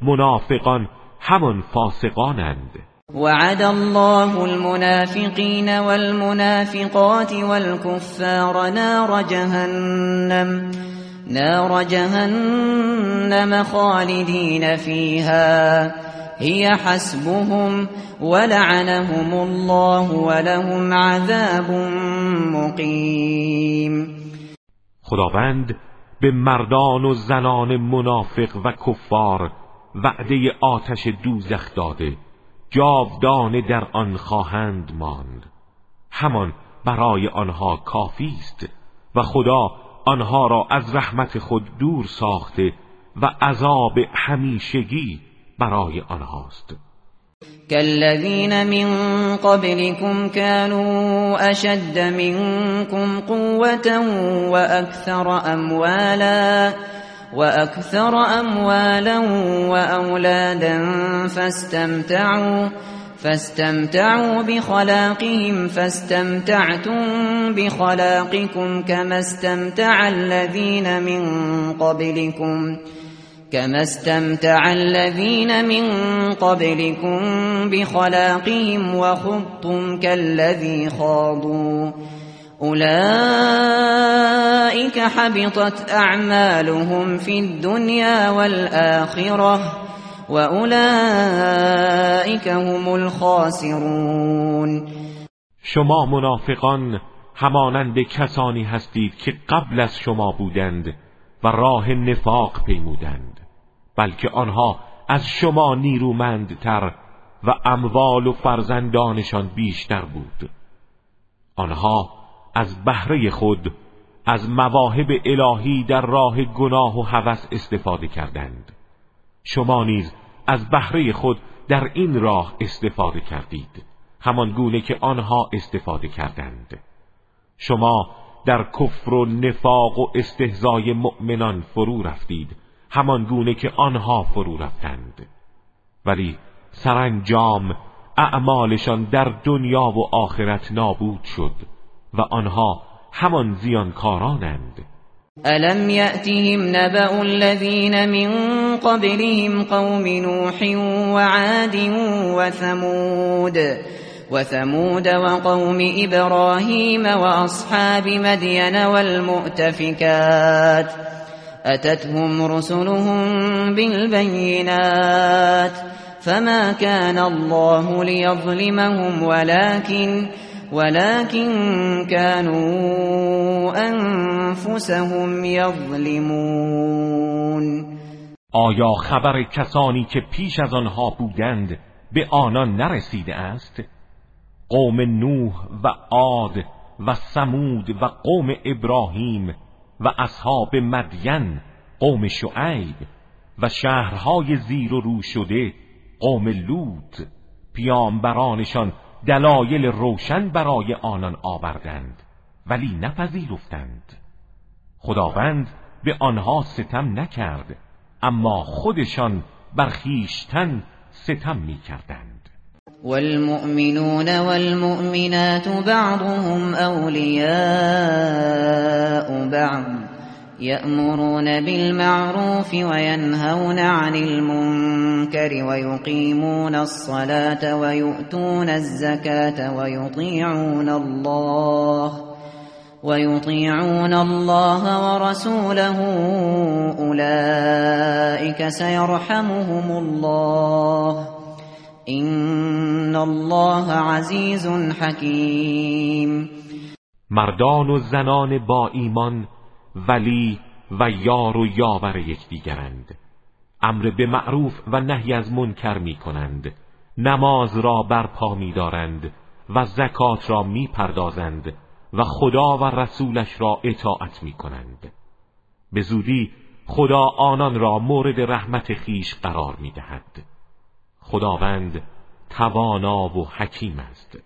منافقان همان فاسقانند. وعد الله المنافقين والمنافقات والكفار نار جهنم نار جهنم خالدين فيها. هي حسبهم ولعنهم الله ولهم عذاب مقیم خداوند به مردان و زنان منافق و کفار وعده آتش دوزخ داده. جاودانه در آن خواهند ماند. همان برای آنها کافی است و خدا آنها را از رحمت خود دور ساخته و عذاب همیشگی برای آنهاست. كالذين من قبلكم كانوا أشد منكم قوة وأكثر أموالا وأكثر أموالا وأولادا فاستمتعوا فاستمتعوا بخلاقهم فاستمتعتم بخلاقكم كما استمتع الذين من قبلكم كما استمتع الذين من قبلكم بخلاقهم وخضتم كالذي خاضوا. أولئك حبطت أعمالهم في الدنيا والآخرة وأولئك هم الخاسرون. شما منافقان همانند کسانی هستید که قبل از شما بودند و راه نفاق پیمودند بلکه آنها از شما نیرومندتر و اموال و فرزندانشان بیشتر بود. آنها از بهره خود از مواهب الهی در راه گناه و هوس استفاده کردند. شما نیز از بهره خود در این راه استفاده کردید همان گونه که آنها استفاده کردند. شما در کفر و نفاق و استهزای مؤمنان فرو رفتید همان گونه که آنها فرو رفتند. ولی سرانجام اعمالشان در دنیا و آخرت نابود شد. و آنها همان زیانکارانند. ألم یأتهم نبأ الذین من قبلهم قوم نوح وعاد وثمود وثمود وقوم إبراهيم وأصحاب مدين والمؤتفكات. أتتهم رسلهم بالبينات فما كان الله ليظلمهم ولكن كانوا انفسهم يظلمون. آیا خبر کسانی که پیش از آنها بودند به آنان نرسیده است؟ قوم نوح و عاد و سمود و قوم ابراهیم و اصحاب مدین قوم شعیب و شهرهای زیر و رو شده قوم لوط پیامبرانشان دلایل روشن برای آنان آوردند ولی نپذیرفتند. خداوند به آنها ستم نکرد اما خودشان بر ستم می کردند والمؤمنون والمؤمنات بعضهم أولياء بعض. يأمرون بالمعروف وينهون عن المنكر ويقيمون الصلاة ويؤتون الزكاة ويطيعون الله ويطيعون الله ورسوله أولئك سيرحمهم الله این الله عزیز حکیم مردان و زنان با ایمان ولی و یار و یاور یکدیگرند. امر به معروف و نهی از منکر می کنند نماز را برپا می دارند و زکات را می پردازند و خدا و رسولش را اطاعت می کنند به زودی خدا آنان را مورد رحمت خیش قرار می دهد خداوند توانا و حکیم است.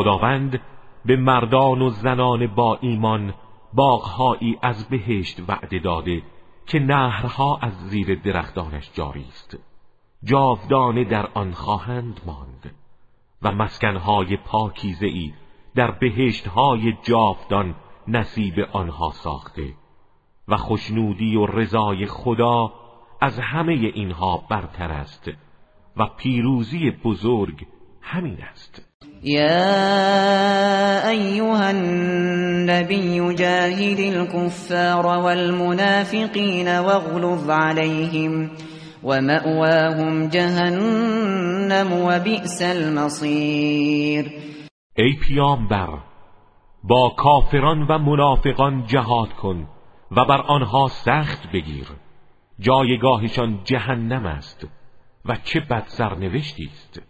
خداوند به مردان و زنان با ایمان باغهایی از بهشت وعده داده که نهرها از زیر درختانش جاری است. جاودانه در آن خواهند ماند و مسکنهای پاکیزه ای در بهشتهای جاودان نصیب آنها ساخته و خوشنودی و رضای خدا از همه اینها برتر است و پیروزی بزرگ همین است. یا ایها النبی جاهد الكفار والمنافقین واغلظ عليهم ومأواهم جهنم وبئس المصیر ای پیامبر با کافران و منافقان جهاد کن و بر آنها سخت بگیر. جایگاهشان جهنم است و چه بد سرنوشتی است.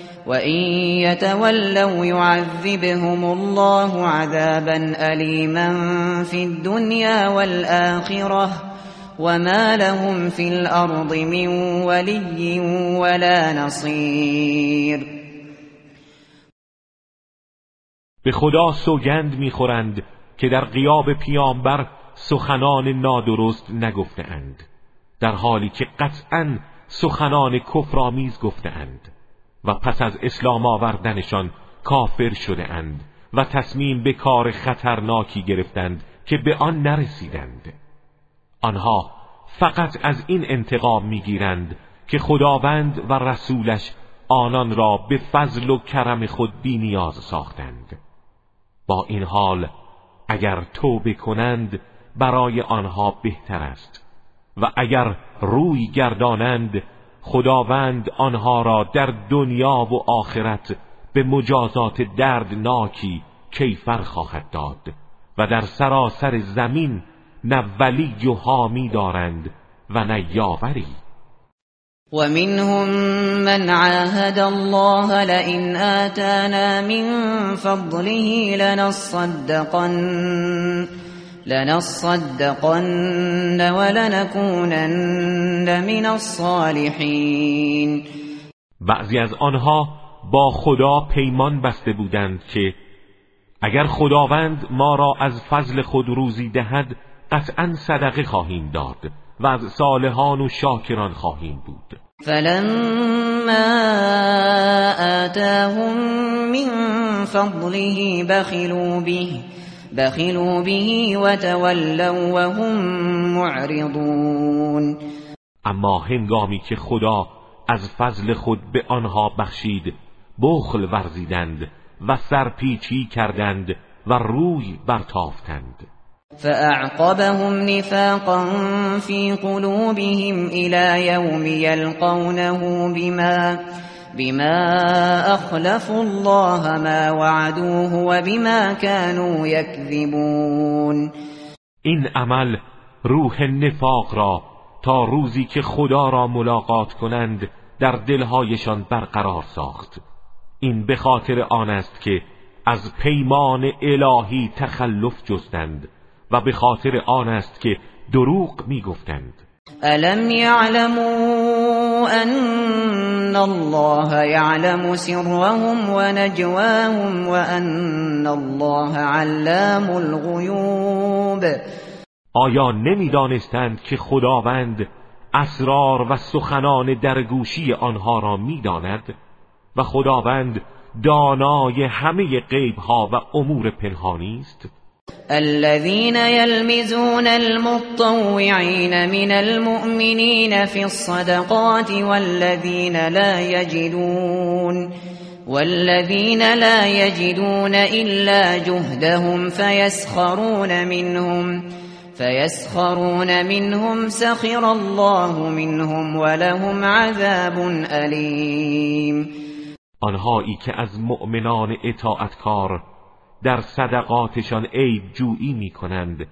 وإن يتولوا يعذبهم الله عذابا أليما في الدنيا والآخرة وما لهم في الأرض من ولي ولا نصير به خدا سوگند می‌خورند که در قیاب پیامبر سخنان نادرست نگفتهاند در حالی که قطعا سخنان کفرآمیز گفتهاند. و پس از اسلام آوردنشان کافر شده اند و تصمیم به کار خطرناکی گرفتند که به آن نرسیدند. آنها فقط از این انتقام می‌گیرند که خداوند و رسولش آنان را به فضل و کرم خود بی نیاز ساختند. با این حال اگر توبه کنند برای آنها بهتر است و اگر روی گردانند خداوند آنها را در دنیا و آخرت به مجازات دردناکی کیفر خواهد داد و در سراسر زمین نه ولی و حامی دارند و نه یاوری. ومنهم من عاهد الله لئن آتانا من فضله لنصدقن. لنصدقن ولنكونن من الصالحین بعضی از آنها با خدا پیمان بسته بودند که اگر خداوند ما را از فضل خود روزی دهد قطعا صدقه خواهیم داد و از صالحان و شاکران خواهیم بود. فلما آتاهم من فضله بخلوا به بخلوا به وتولوا وهم معرضون اما هنگامی که خدا از فضل خود به آنها بخشید بخل ورزیدند و سرپیچی کردند و روی برتافتند. فأعقبهم نفاقا في قلوبهم إلى يوم يلقونه بما بما اخلفوا الله ما وعدوه وبما كانوا يكذبون. این عمل روح نفاق را تا روزی که خدا را ملاقات کنند در دلهایشان برقرار ساخت. این به خاطر آن است که از پیمان الهی تخلف جستند و به خاطر آن است که دروغ می‌گفتند. الم یعلموا ان الله یعلم سرهم و نجواهم و ان الله علام الغیوب آیا نمی‌دانستند که خداوند اسرار و سخنان درگوشی آنها را می‌داند؟ و خداوند دانای همه غیبها و امور پنهانی است؟ الذين يلمزون المطوعين من المؤمنين في الصدقات والذين لا يجدون والذين لا يجدون إلا جهدهم فيسخرون منهم فيسخرون منهم سخر الله منهم ولهم عذاب أليم. آنهایی که از مؤمنان اطاعتکار در صدقاتشان عیب جویی می کنند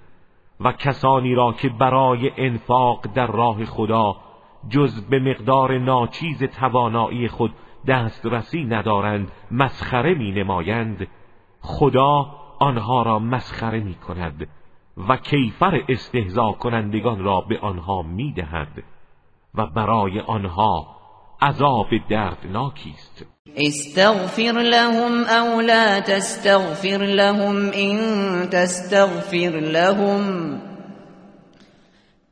و کسانی را که برای انفاق در راه خدا جز به مقدار ناچیز توانایی خود دسترسی ندارند مسخره می نمایند خدا آنها را مسخره می کند و کیفر استهزا کنندگان را به آنها می دهد و برای آنها عذاب دردناکی است استغفر لهم أو لا تستغفر لهم إن تستغفر لهم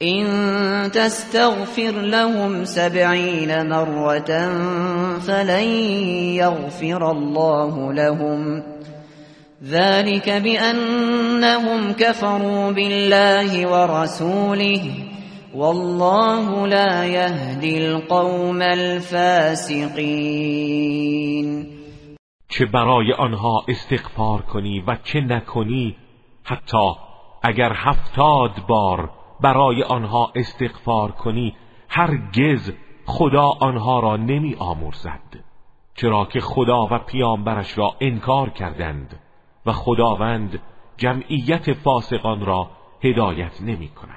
إن تستغفر لهم سبعين مرة فلن يغفر الله لهم. ذلك بأنهم كفروا بالله ورسوله. والله لا يهدي القوم الفاسقين. چه برای آنها استغفار کنی و چه نکنی حتی اگر هفتاد بار برای آنها استغفار کنی هرگز خدا آنها را نمی آمرزد. چرا که خدا و پیامبرش را انکار کردند و خداوند جمعیت فاسقان را هدایت نمی کند.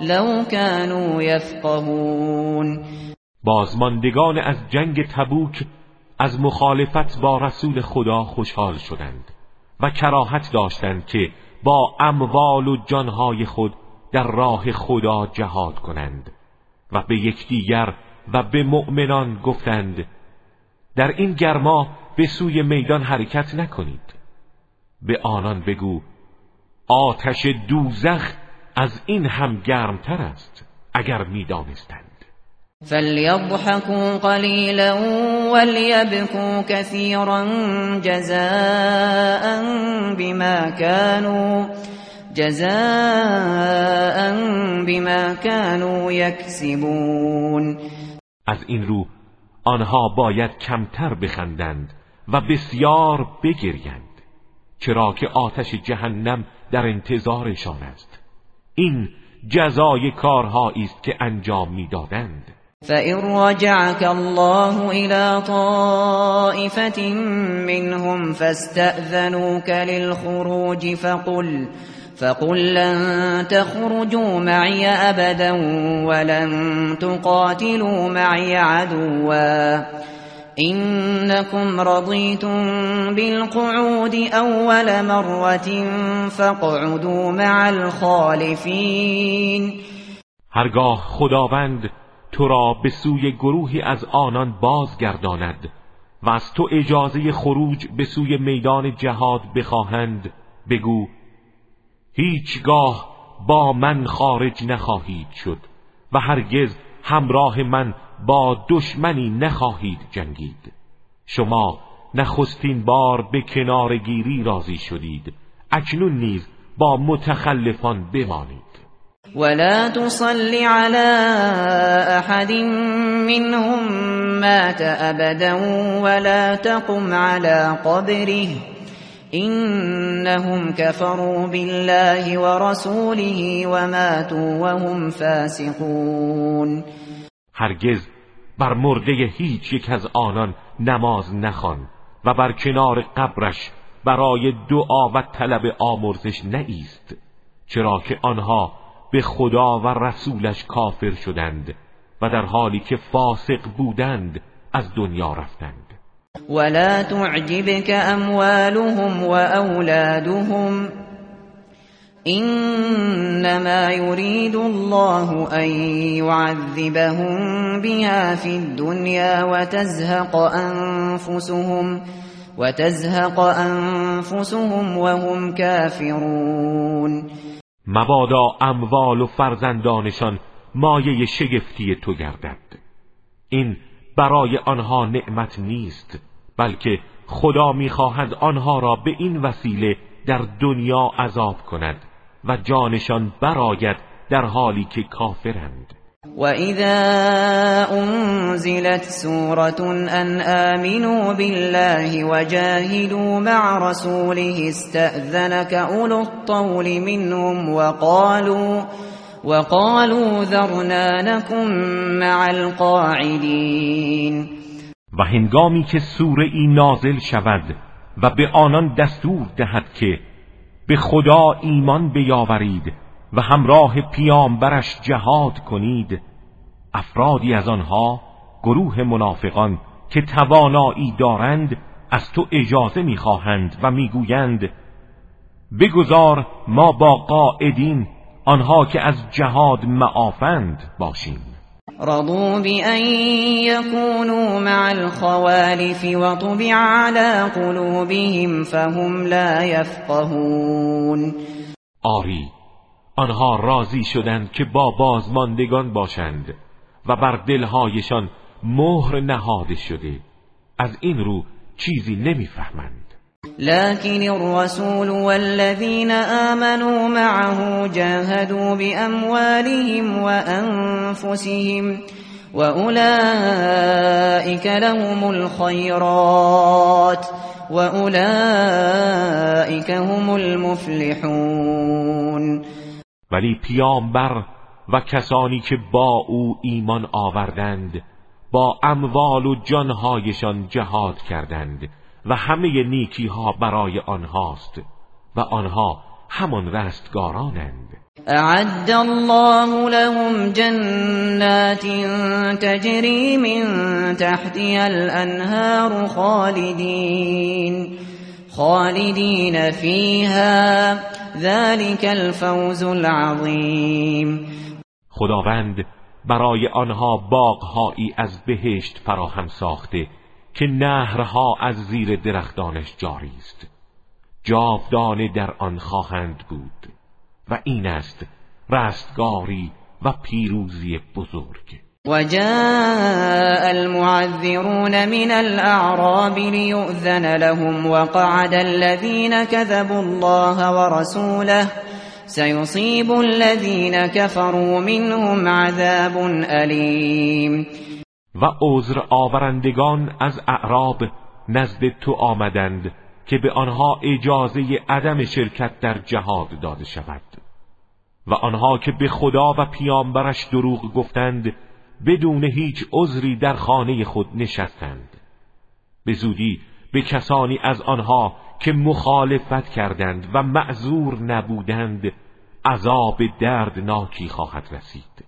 لو كانوا يفقهون. بازماندگان از جنگ تبوک از مخالفت با رسول خدا خوشحال شدند و کراهت داشتند که با اموال و جانهای خود در راه خدا جهاد کنند و به یکدیگر و به مؤمنان گفتند در این گرما به سوی میدان حرکت نکنید. به آنان بگو آتش دوزخ از این هم گرمتر است اگر می‌دانستند. فليضحكوا قليلا وليبكوا كثيرا جزاء بما كانوا جزاء بما كانوا يكسبون. از این رو آنها باید کمتر بخندند و بسیار بگریند چرا که آتش جهنم در انتظارشان است. این جزای کارهایی است که انجام می‌دادند. فإن رجعك الله إلى طائفة منهم فاستأذنوك للخروج فقل فقل لن تخرجوا معي أبدا ولن تقاتلوا معي عدوا إنكم رضيتم بالقعود أول مرة فاقعدوا مع الخالفين. هرگاه خداوند تو را به سوی گروهی از آنان بازگرداند و از تو اجازه خروج به سوی میدان جهاد بخواهند بگو هیچگاه با من خارج نخواهید شد و هرگز همراه من با دشمنی نخواهید جنگید. شما نخستین بار به کنار گیری راضی شدید. اکنون نیز با متخلفان بمانید. ولا تصل على احد منهم مات ابدا ولا تقم على قبره. انهم كفروا بالله ورسوله وماتوا وهم فاسقون. هرگز بر مرده هیچ یک از آنان نماز نخوان و بر کنار قبرش برای دعا و طلب آمرزش نیست چرا که آنها به خدا و رسولش کافر شدند و در حالی که فاسق بودند از دنیا رفتند. ولا تعجبك اموالهم واولادهم انما يريد الله ان يعذبهم بها في الدنيا وتزهق انفسهم وتزهق انفسهم وهم كافرون. مبادا اموال و فرزندانشان مایه شگفتی تو گردد. این برای آنها نعمت نیست بلکه خدا می‌خواهد آنها را به این وسیله در دنیا عذاب کند. و جانشان براید در حالی که کافرند. وَإِذَا أُنزِلَتْ سُورَةٌ أَنْ آمِنُوا بِاللَّهِ وَجَاهِدُوا مَعَ رَسُولِهِ اسْتَأْذَنَكَ أُولُو الطَّوْلِ مِنْهُمْ وَقَالُوا وَقَالُوا ذَرْنَا نَكُن مَعَ الْقَاعِدِينَ و هنگامی که سوره ای نازل شود و به آنان دستور دهد که به خدا ایمان بیاورید و همراه پیامبرش جهاد کنید. افرادی از آنها گروه منافقان که توانایی دارند از تو اجازه می‌خواهند و می‌گویند بگذار ما با قاعدین آنها که از جهاد معافند باشیم. رضوا بأن يكونوا مع الخوالف وطبع على قلوبهم فهم لا يفقهون. آری آنها راضی شدند که با بازماندگان باشند و بر دلهایشان مهر نهاده شده. از این رو چیزی نمی‌فهمند. لكن الرسول والذين آمنوا معه جاهدوا بأموالهم وأنفسهم وأولئك لهم الخيرات وأولئك هم المفلحون. ولی پیامبر و کسانی که با او ایمان آوردند با اموال و جانهایشان جهاد کردند. و همه نیکی ها برای آنهاست و آنها همان رستگارانند. اعد الله لهم جنات تجری من تحتها الانهار خالدین. خالدین فیها. ذلك الفوز العظیم. خداوند برای آنها باغهایی از بهشت فراهم ساخته که نهرها از زیر درختانش جاری است. جاودانه در آن خواهند بود و این است رستگاری و پیروزی بزرگ. وجاء المعذرون من الأعراب ليؤذن لهم وقعد الذين كذبوا الله ورسوله. سيصيب الذين كفروا منهم عذاب أليم. و عذر آورندگان از اعراب نزد تو آمدند که به آنها اجازه عدم شرکت در جهاد داده شود. و آنها که به خدا و پیامبرش دروغ گفتند بدون هیچ عذری در خانه خود نشستند. به زودی به کسانی از آنها که مخالفت کردند و معذور نبودند عذاب دردناکی خواهد رسید.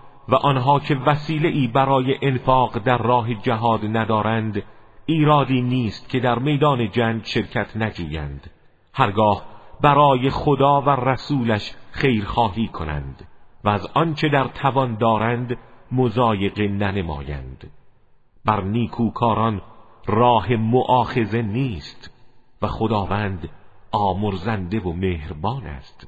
و آنها که وسیله ای برای انفاق در راه جهاد ندارند ایرادی نیست که در میدان جنگ شرکت نجویند هرگاه برای خدا و رسولش خیرخواهی کنند و از آنچه در توان دارند مزایقه ننمایند. بر نیکوکاران راه معاخزه نیست و خداوند آمرزنده و مهربان است.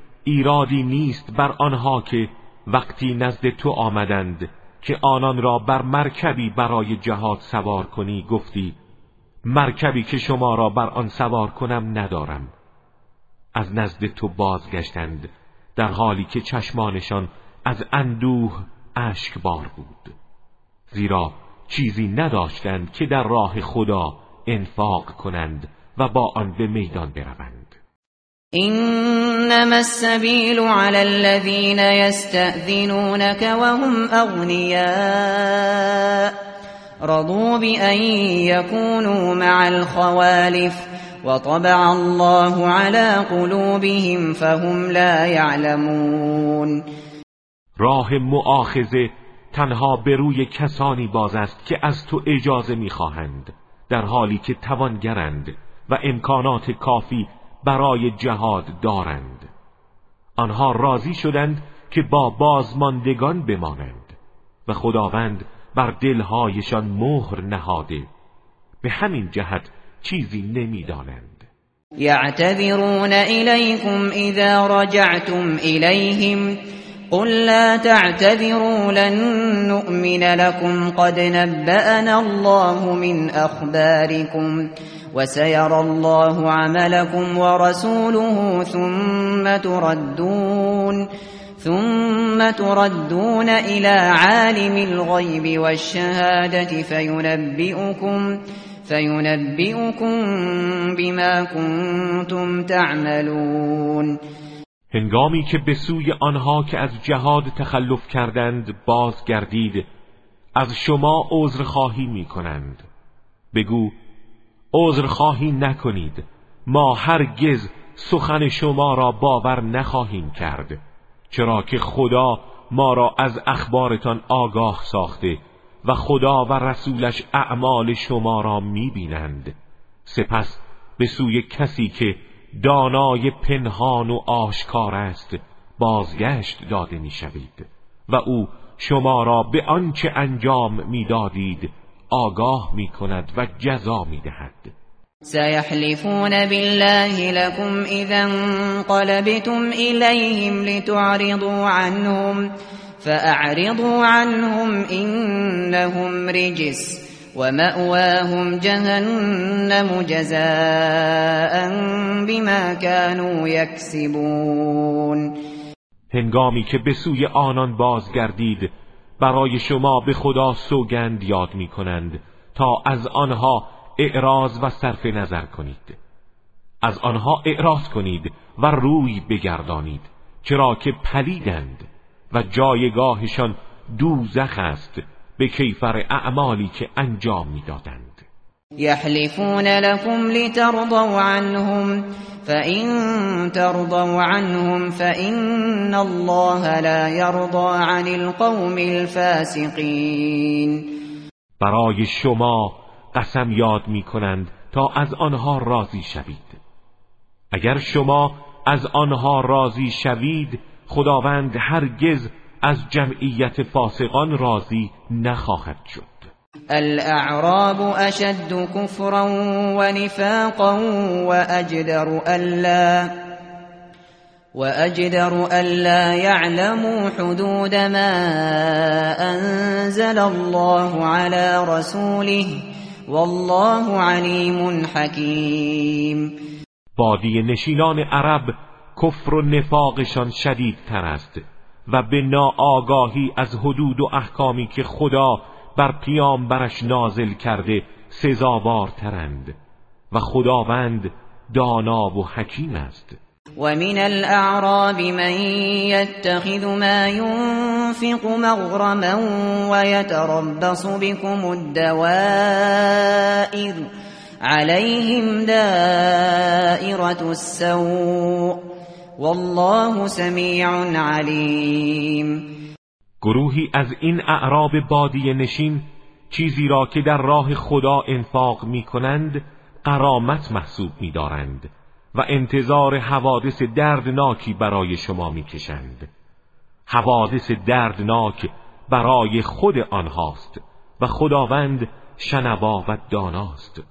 ایرادی نیست بر آنها که وقتی نزد تو آمدند که آنان را بر مرکبی برای جهاد سوار کنی گفتی مرکبی که شما را بر آن سوار کنم ندارم. از نزد تو بازگشتند در حالی که چشمانشان از اندوه اشکبار بود. زیرا چیزی نداشتند که در راه خدا انفاق کنند و با آن به میدان بروند. انما السبيل على الذين يستأذنونك وهم اغنياء رضوا بأن يكونوا مع الخوالف وطبع الله على قلوبهم فهم لا يعلمون. راه مؤاخذه تنها به روی کسانی باز است که از تو اجازه می‌خواهند در حالی که توانگرند و امکانات کافی برای جهاد دارند. آنها راضی شدند که با بازماندگان بمانند و خداوند بر دلهایشان مهر نهاده. به همین جهت چیزی نمی‌دانند. یعتذرون الیکم اذا رجعتم الیهم قل لا تعتذروا لن نؤمن لكم قد نبأنا الله من أخباركم وسيرى الله عملكم ورسوله ثم تردون ثم تردون إلى عالم الغيب والشهادة فينبئكم فينبئكم بما كنتم تعملون. هنگامی که به سوی آنها که از جهاد تخلف کردند بازگردید از شما عذر خواهی بگو عذر خواهی نکنید. ما هرگز سخن شما را باور نخواهیم کرد. چرا که خدا ما را از اخبارتان آگاه ساخته و خدا و رسولش اعمال شما را می‌بینند. سپس به سوی کسی که دانای پنهان و آشکار است بازگشت داده می‌شوید و او شما را به آنچه انجام می‌دادید آگاه می کند و جزا می دهد سيحلفون بالله لكم اذا انقلبتم اليهم لتعرضوا عنهم فاعرضوا عنهم انهم رجس ومأواهم جهنم جزاء بما كانوا يكسبون. هنگامی که به سوی آنان بازگردید برای شما به خدا سوگند یاد می کنند تا از آنها اعراض و صرف نظر کنید. از آنها اعراض کنید و روی بگردانید چرا که پلیدند و جایگاهشان دوزخ است به کیفر اعمالی که انجام می‌دادند. یحلفون لكم لترضوا عنهم فإن ترضوا عنهم فإن الله لا يرضى عن القوم الفاسقين. برای شما قسم یاد می کنند تا از آنها راضی شوید. اگر شما از آنها راضی شوید خداوند هرگز از جمعیت فاسقان راضی نخواهد شد. الاعراب اشد كفرا ونفاقا واجدر الا واجدر الا يعلموا حدود ما انزل الله على رسوله والله علیم حکیم بادی نشینان عرب کفر و نفاقشان شدیدتر است و به ناآگاهی از حدود و احکامی که خدا بر برش نازل کرده سزاوارترند و خداوند دانا و حکیم است. ومن الأعراب من يتخذ ما ينفق مغرما ويتربص بكم الدوائر عليهم دائرة السوء والله سمیع علیم گروهی از این اعراب بادی نشین چیزی را که در راه خدا انفاق می کنند قرامت محسوب می دارند و انتظار حوادث دردناکی برای شما می‌کشند. حوادث دردناک برای خود آنهاست و خداوند شنوا و داناست.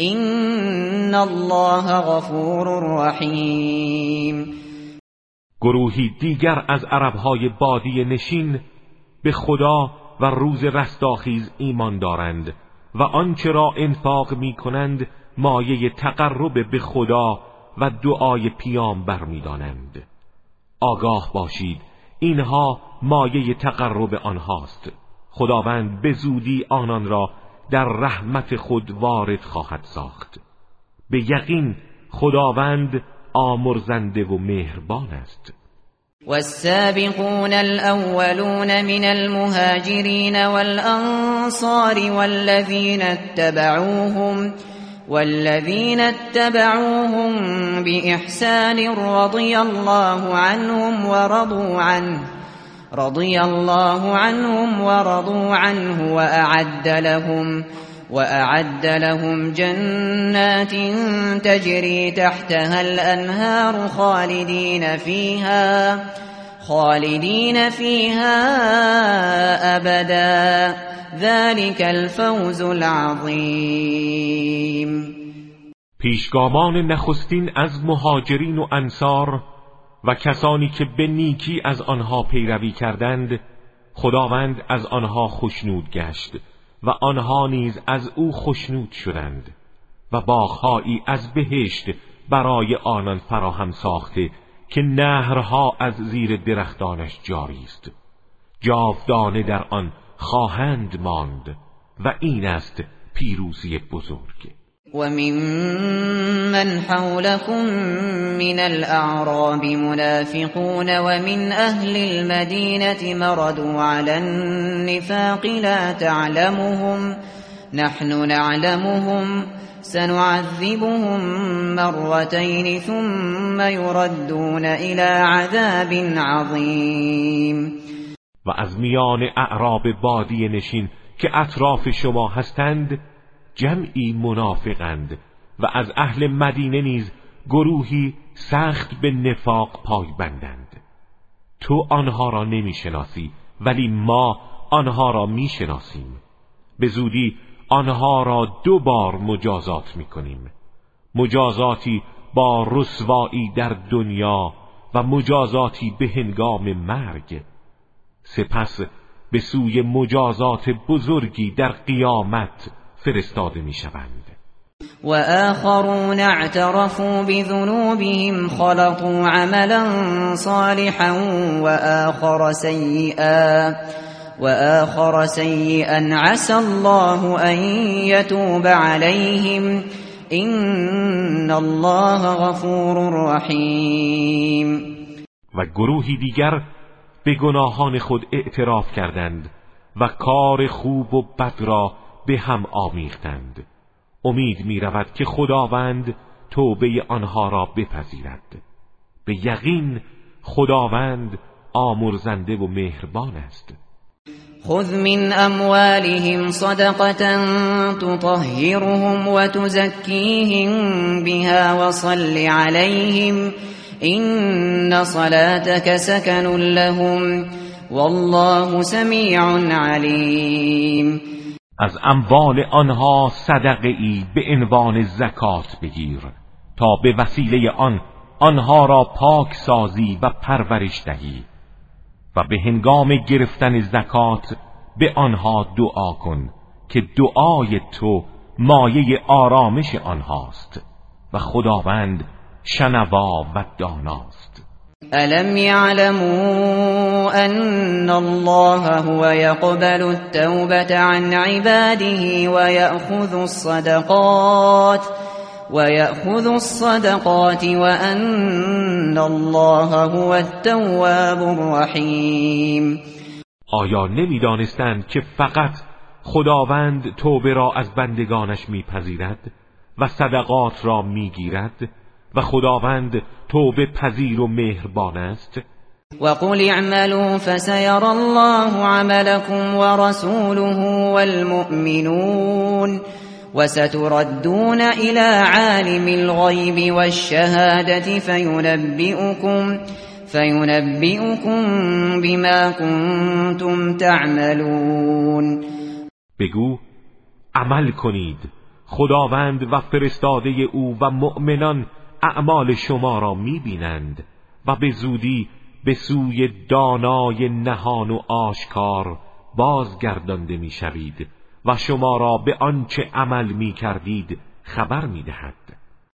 ان الله غفور رحیم گروهی دیگر از عربهای بادی نشین به خدا و روز رستاخیز ایمان دارند و آنچه را انفاق می کنند مایه تقرب به خدا و دعای پیامبر می دانند. آگاه باشید اینها مایه تقرب آنهاست خداوند به زودی آنان را در رحمت خود وارد خواهد ساخت. به یقین خداوند آمرزنده و مهربان است. والسابقون الأولون من المهاجرين والأنصار والذين اتبعوهم والذين اتبعوهم بإحسان رضي الله عنهم ورضوا عنه. رضي الله عنهم ورضوا عنه وأعد لهم وأعد لهم جنات تجري تحتها الأنهار خالدين فيها خالدين فيها أبدا. ذلك الفوز العظیم پیشگامان نخستین از مهاجرین و انصار و کسانی که به نیکی از آنها پیروی کردند خداوند از آنها خشنود گشت و آنها نیز از او خشنود شدند و باغهایی از بهشت برای آنان فراهم ساخته که نهرها از زیر درختانش جاری است. جاودانه در آن خواهند ماند و این است پیروزی بزرگ. ومن حولكم من الأعراب منافقون ومن أهل المدينة مردوا على النفاق لا تعلمهم نحن نعلمهم سنعذبهم مرتين ثم يردون إلى عذاب عظيم. و از میان اعراب بادی نشین که اطراف شما هستند جمعی منافقند و از اهل مدینه نیز گروهی سخت به نفاق پای بندند. تو آنها را نمی‌شناسی ولی ما آنها را می‌شناسیم. به زودی آنها را دو بار مجازات می‌کنیم. مجازاتی با رسوایی در دنیا و مجازاتی به هنگام مرگ. سپس به سوی مجازات بزرگی در قیامت فرستاده می‌شوند. و آخرون اعترفوا بذنوبهم خلطوا عملا صالحا و آخر سیئا وآخر سيئا. عسى الله أن يتوب عليهم. إن الله غفور رحیم و گروهی دیگر به گناهان خود اعتراف کردند و کار خوب و بد را به هم آمیختند. امید می رود که خداوند توبه آنها را بپذیرد. به یقین خداوند آمرزنده و مهربان است. خذ من اموالهم صدقه تطهرهم وتزكيهم بها وصل عليهم إن صلاتك سكن لهم. والله سمیع علیم. از اموال آنها صدقه ای به عنوان زکات بگیر تا به وسیله آن آنها را پاک سازی و پرورش دهی و به هنگام گرفتن زکات به آنها دعا کن که دعای تو مایه آرامش آنهاست و خداوند شنوا و داناست. الم يعلموا ان الله هو يقبل التوبه عن عباده ويأخذ الصدقات ويأخذ الصدقات وأن الله هو التواب الرحیم آیا نمی‌دانستند که فقط خداوند توبه را از بندگانش میپذیرد و صدقات را می‌گیرد؟ و خداوند توبه پذیر و مهربان است؟ وقل اعملوا فسيرى الله عملكم ورسوله والمؤمنون وستردون إلى عالم الغيب والشهادة فينبئكم فينبئكم بما كنتم تعملون. بگو عمل کنید. خداوند و فرستاده او و مؤمنان اعمال شما را می‌بینند و به زودی به سوی دانای نهان و آشکار بازگردانده می‌شوید و شما را به آنچه عمل می کردید خبر می دهد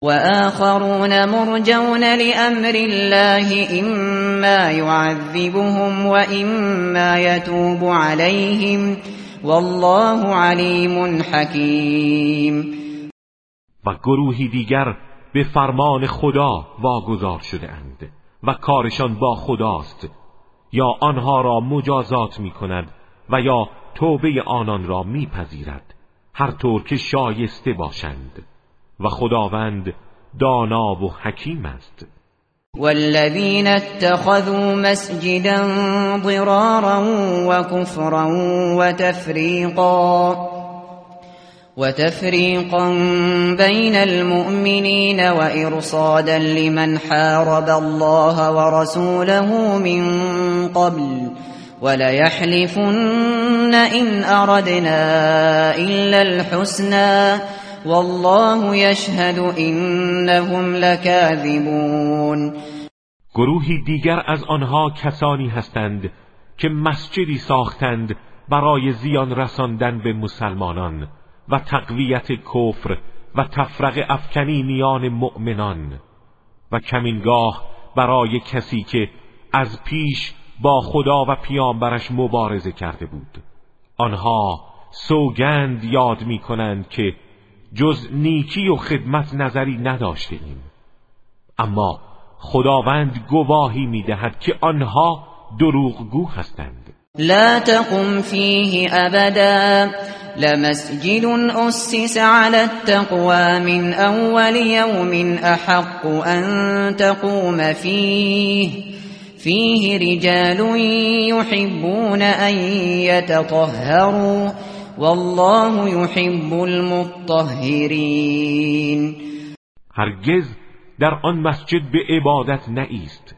و آخرون مرجون لأمر الله اما يعذبهم و اما يتوب عليهم. والله علیم حکیم و گروهی دیگر به فرمان خدا واگذار شده اند و کارشان با خداست. یا آنها را مجازات می کند و یا توبه آنان را میپذیرد. هر طور که شایسته باشند. و خداوند دانا و حکیم است. والذین اتخذوا مسجدا ضرارا وكفرا وتفريقا وتفريقا بين المؤمنين وإرصادا لمن حارب الله ورسوله من قبل وليحلفن إن أردنا إلا الحسنى والله يشهد إنهم لكاذبون. گروهی دیگر از آنها کسانی هستند که مسجدی ساختند برای زیان رساندن به مسلمانان. و تقویت کفر و تفرق افکنی میان مؤمنان. و کمینگاه برای کسی که از پیش با خدا و پیامبرش مبارزه کرده بود. آنها سوگند یاد می کنند که جز نیکی و خدمت نظری نداشته ایم. اما خداوند گواهی می دهد که آنها دروغگو هستند. لا تقم فيه أبدا. لمسجد أسس على التقوى من أول يوم أحق أن تقوم فيه. فيه رجال يحبون أن يتطهروا والله يحب المطهرين. هرگز در آن مسجد به عبادت نیست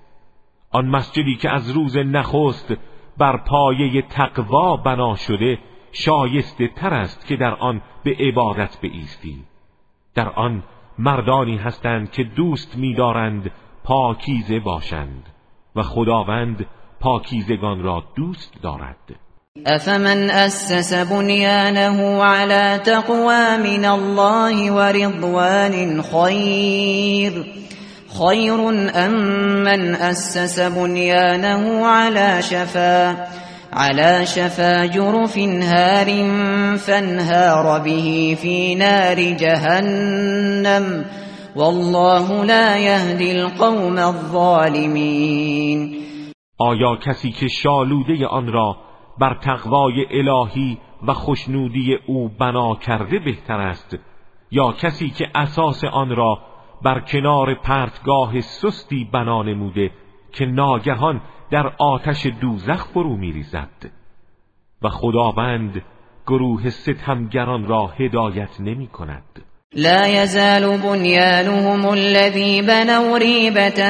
آن مسجدی که از روز نخست بر پایه تقوا بنا شده شایسته تر است که در آن به عبادت بایستی. در آن مردانی هستند که دوست می‌دارند پاکیزه باشند و خداوند پاکیزگان را دوست دارد. افمن اسس بنیانه على تقوى من الله ورضوان خیر ام من اسس بنیانه على شفا على شفا جرف هار فانهار به في نار جهنم. والله لا يهدي القوم الظالمین آیا کسی که شالوده آن را بر تقوای الهی و خوشنودی او بنا کرده بهتر است؟ یا کسی که اساس آن را بر کنار پرتگاه سستی بنا نموده که ناگهان در آتش دوزخ فرو میریزد. و خداوند گروه ستمگران را هدایت نمی کند لا يزال بنيانهم الذي بنوا ريبة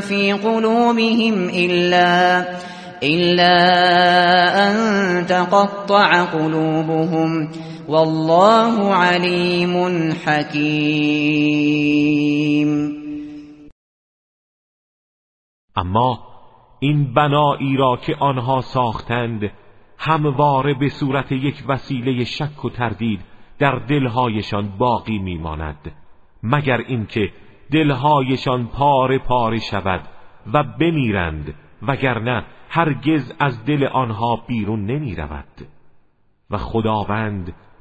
في قلوبهم إلا إلا أن تقطع قلوبهم. والله علیم حکیم اما این بنایی را که آنها ساختند همواره به صورت یک وسیله شک و تردید در دلهایشان باقی میماند مگر اینکه دلهایشان پاره پاره شود و بمیرند وگرنه هرگز از دل آنها بیرون نمی رود و خداوند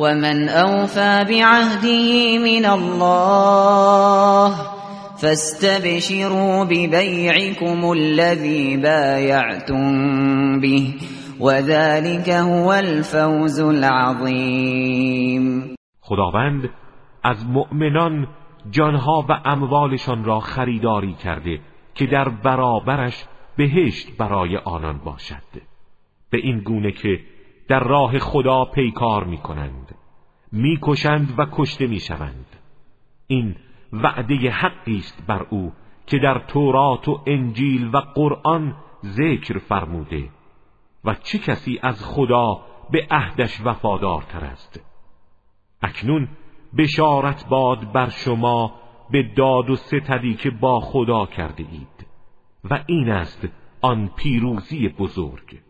ومن اوفى بعهده من الله فاستبشروا ببيعكم الذي بايعتم به وذلك هو الفوز العظیم خداوند از مؤمنان جانها و اموالشان را خریداری کرده که در برابرش بهشت برای آنان باشد. به این گونه که در راه خدا پیکار می کنند می کشند و کشته می شوند این وعده حقی است بر او که در تورات و انجیل و قرآن ذکر فرموده و چه کسی از خدا به عهدش وفادارتر است. اکنون بشارت باد بر شما به داد و ستدی که با خدا کرده اید و این است آن پیروزی بزرگ.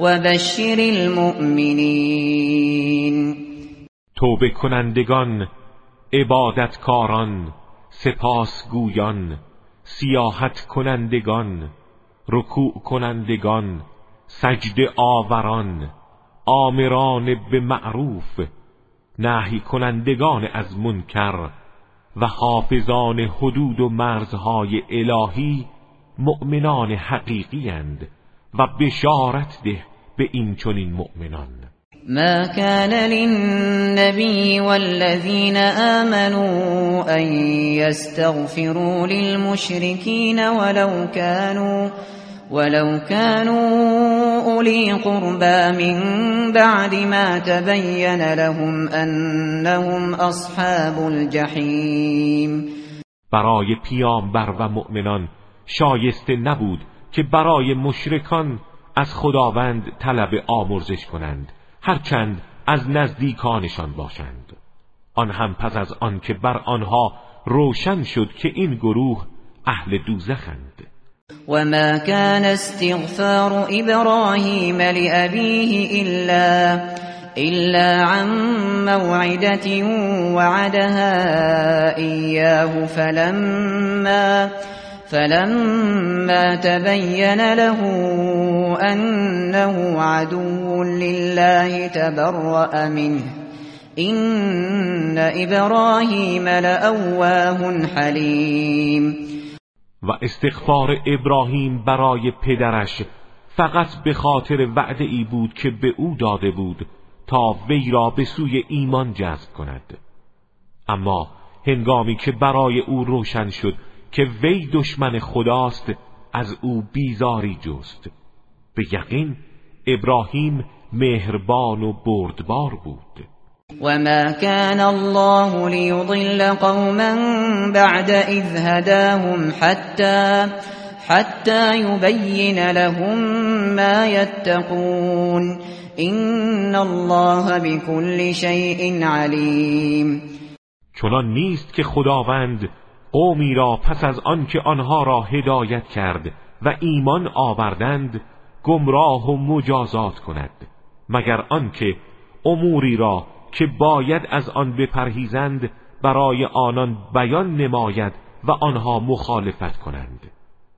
وبشر المؤمنین. توبه کنندگان عبادتکاران سپاسگویان سیاحت کنندگان رکوع کنندگان سجد آوران آمران به معروف نهی کنندگان از منکر و حافظان حدود و مرزهای الهی مؤمنان حقیقی اند و بشارت ده. به این چنین مؤمنان. ما كان للنبي والذين آمنوا أن يستغفروا للمشركين ولو كانوا ولو كانوا أولي قربى من بعد ما تبين لهم أنهم أصحاب الجحيم. برای پیامبر و مؤمنان شایسته نبود که برای مشرکان از خداوند طلب آمرزش کنند هرچند از نزدیکانشان باشند. آن هم پس از آن که بر آنها روشن شد که این گروه اهل دوزخند. ما كان استغفار ابراهیم لأبيه الا إلا عن موعدة وعدها إياه فلما فلما تبين له أنه عدو لله تبرأ منه. إن إبراهيم لأواه حليم. و استغفار ابراهیم برای پدرش فقط به خاطر وعده ای بود که به او داده بود تا وی را به سوی ایمان جذب کند. اما هنگامی که برای او روشن شد که وی دشمن خداست از او بیزاری جست. به یقین ابراهیم مهربان و بردبار بود. وما كان الله ليضل قوما بعد اذ هداهم حتى حتى يبين لهم ما يتقون. ان الله بكل شيء عليم. چنان نیست که خداوند قومی را پس از آنکه آنها را هدایت کرد و ایمان آوردند گمراه و مجازات کند. مگر آنکه اموری را که باید از آن بپرهیزند برای آنان بیان نماید و آنها مخالفت کنند.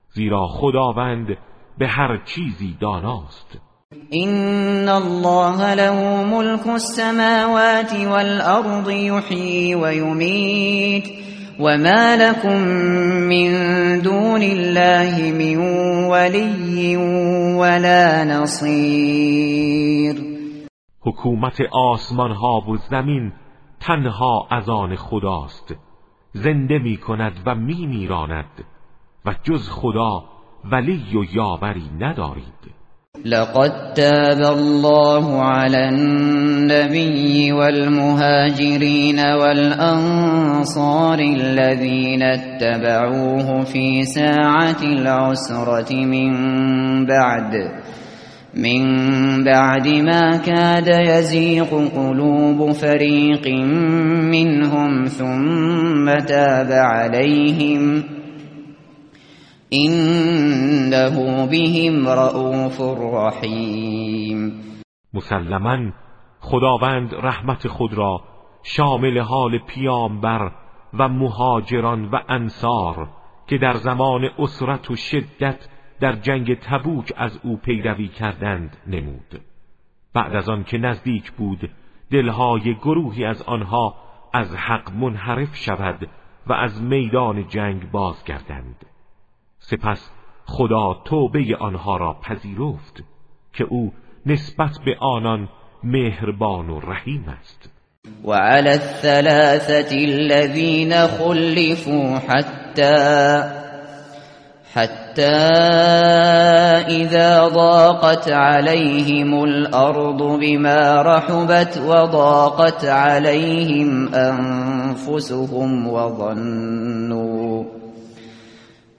زیرا خداوند به هر چیزی داناست. این الله له ملک السماوات والارض یحیی و یمیت وما لكم من دون الله من ولی ولا نصیر حکومت آسمان ها و زمین تنها از آن خداست. زنده می کند و می میراند و جز خدا ولی و یاوری ندارید. لقد تاب الله على النبي والمهاجرين والأنصار الذين اتبعوه في ساعة العسرة من بعد من بعد ما كاد يزيغ قلوب فريق منهم ثم تاب عليهم. انه بهم رؤوف رحیم مسلما خداوند رحمت خود را شامل حال پیامبر و مهاجران و انصار که در زمان اسرت و شدت در جنگ تبوک از او پیروی کردند نمود. بعد از آن که نزدیک بود دلهای گروهی از آنها از حق منحرف شود و از میدان جنگ بازگردند. سپس خدا توبه آنها را پذیرفت که او نسبت به آنان مهربان و رحیم است. وعلى الثلاثة الذين خلفوا حتى حتى إذا ضاقت عليهم الأرض بما رحبت وضاقت عليهم أنفسهم وظنوا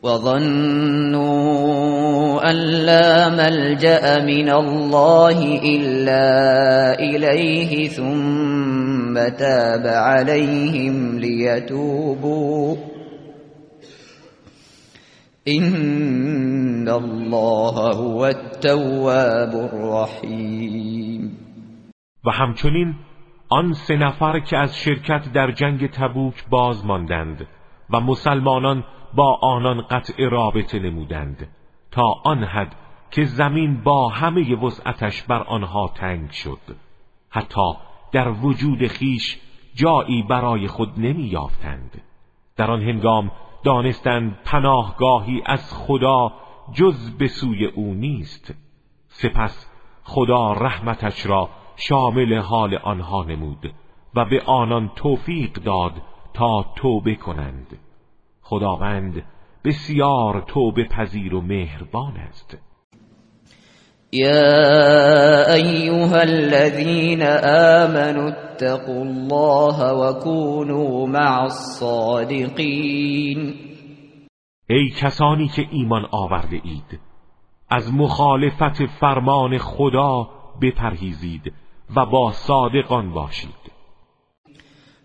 وظنوا أن لا ملجأ من الله إلا إليه ثم تاب عليهم ليتوبوا إن الله هو التواب الرحیم و همچنین آن سه نفر که از شرکت در جنگ تبوک باز ماندند و مسلمانان با آنان قطع رابطه نمودند تا آن حد که زمین با همه وسعتش بر آنها تنگ شد. حتی در وجود خیش جایی برای خود نمی یافتند در آن هنگام دانستند پناهگاهی از خدا جز به سوی او نیست. سپس خدا رحمتش را شامل حال آنها نمود و به آنان توفیق داد تا توبه کنند. خداوند بسیار توبه پذیر و مهربان است. یا ایها الذين آمنوا اتقوا الله وكونوا مع الصادقین ای کسانی که ایمان آورده اید از مخالفت فرمان خدا بپرهیزید و با صادقان باشید.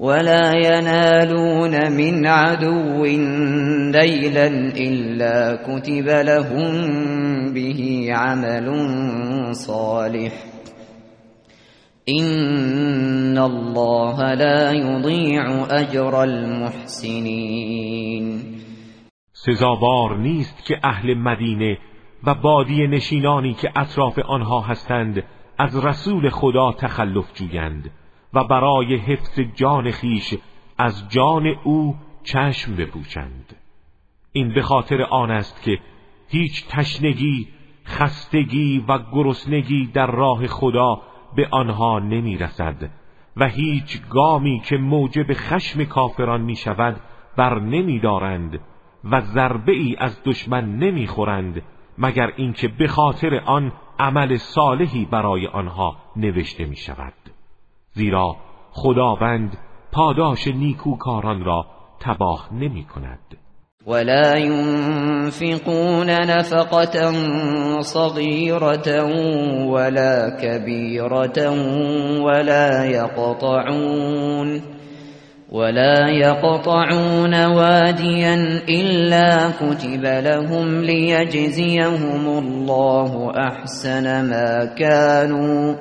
ولا ينالون من عدو نيلا إلا كتب لهم به عمل صالح إن الله لا يضيع أجر المحسنين سزاوار نیست که اهل مدینه و بادی نشینانی که اطراف آنها هستند از رسول خدا تخلف جویند. و برای حفظ جان خیش از جان او چشم بپوشند. این به خاطر آن است که هیچ تشنگی خستگی و گرسنگی در راه خدا به آنها نمی رسد و هیچ گامی که موجب خشم کافران می شود بر نمی دارند و ضربه ای از دشمن نمی خورند مگر اینکه به خاطر آن عمل صالحی برای آنها نوشته می شود زیرا خداوند پاداش نیکوکاران را تباه نمی کند. ولا ينفقون نفقة صغيرة ولا كبيرة ولا يقطعون ولا يقطعون واديا إلا كتب لهم ليجزيهم الله أحسن ما كانوا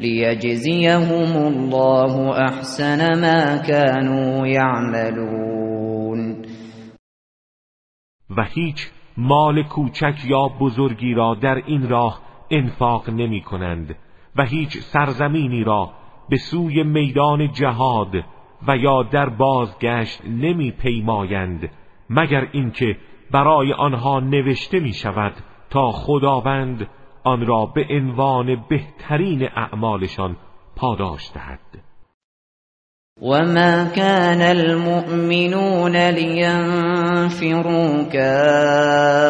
ليجزيهم الله أحسن ما كانوا يعملون. و هیچ مال کوچک یا بزرگی را در این راه انفاق نمی کنند و هیچ سرزمینی را به سوی میدان جهاد و یا در بازگشت نمی پیمایند مگر اینکه برای آنها نوشته می شود تا خداوند آن را به عنوان بهترین اعمالشان پاداش دهد. وما كان المؤمنون لينفروا كافة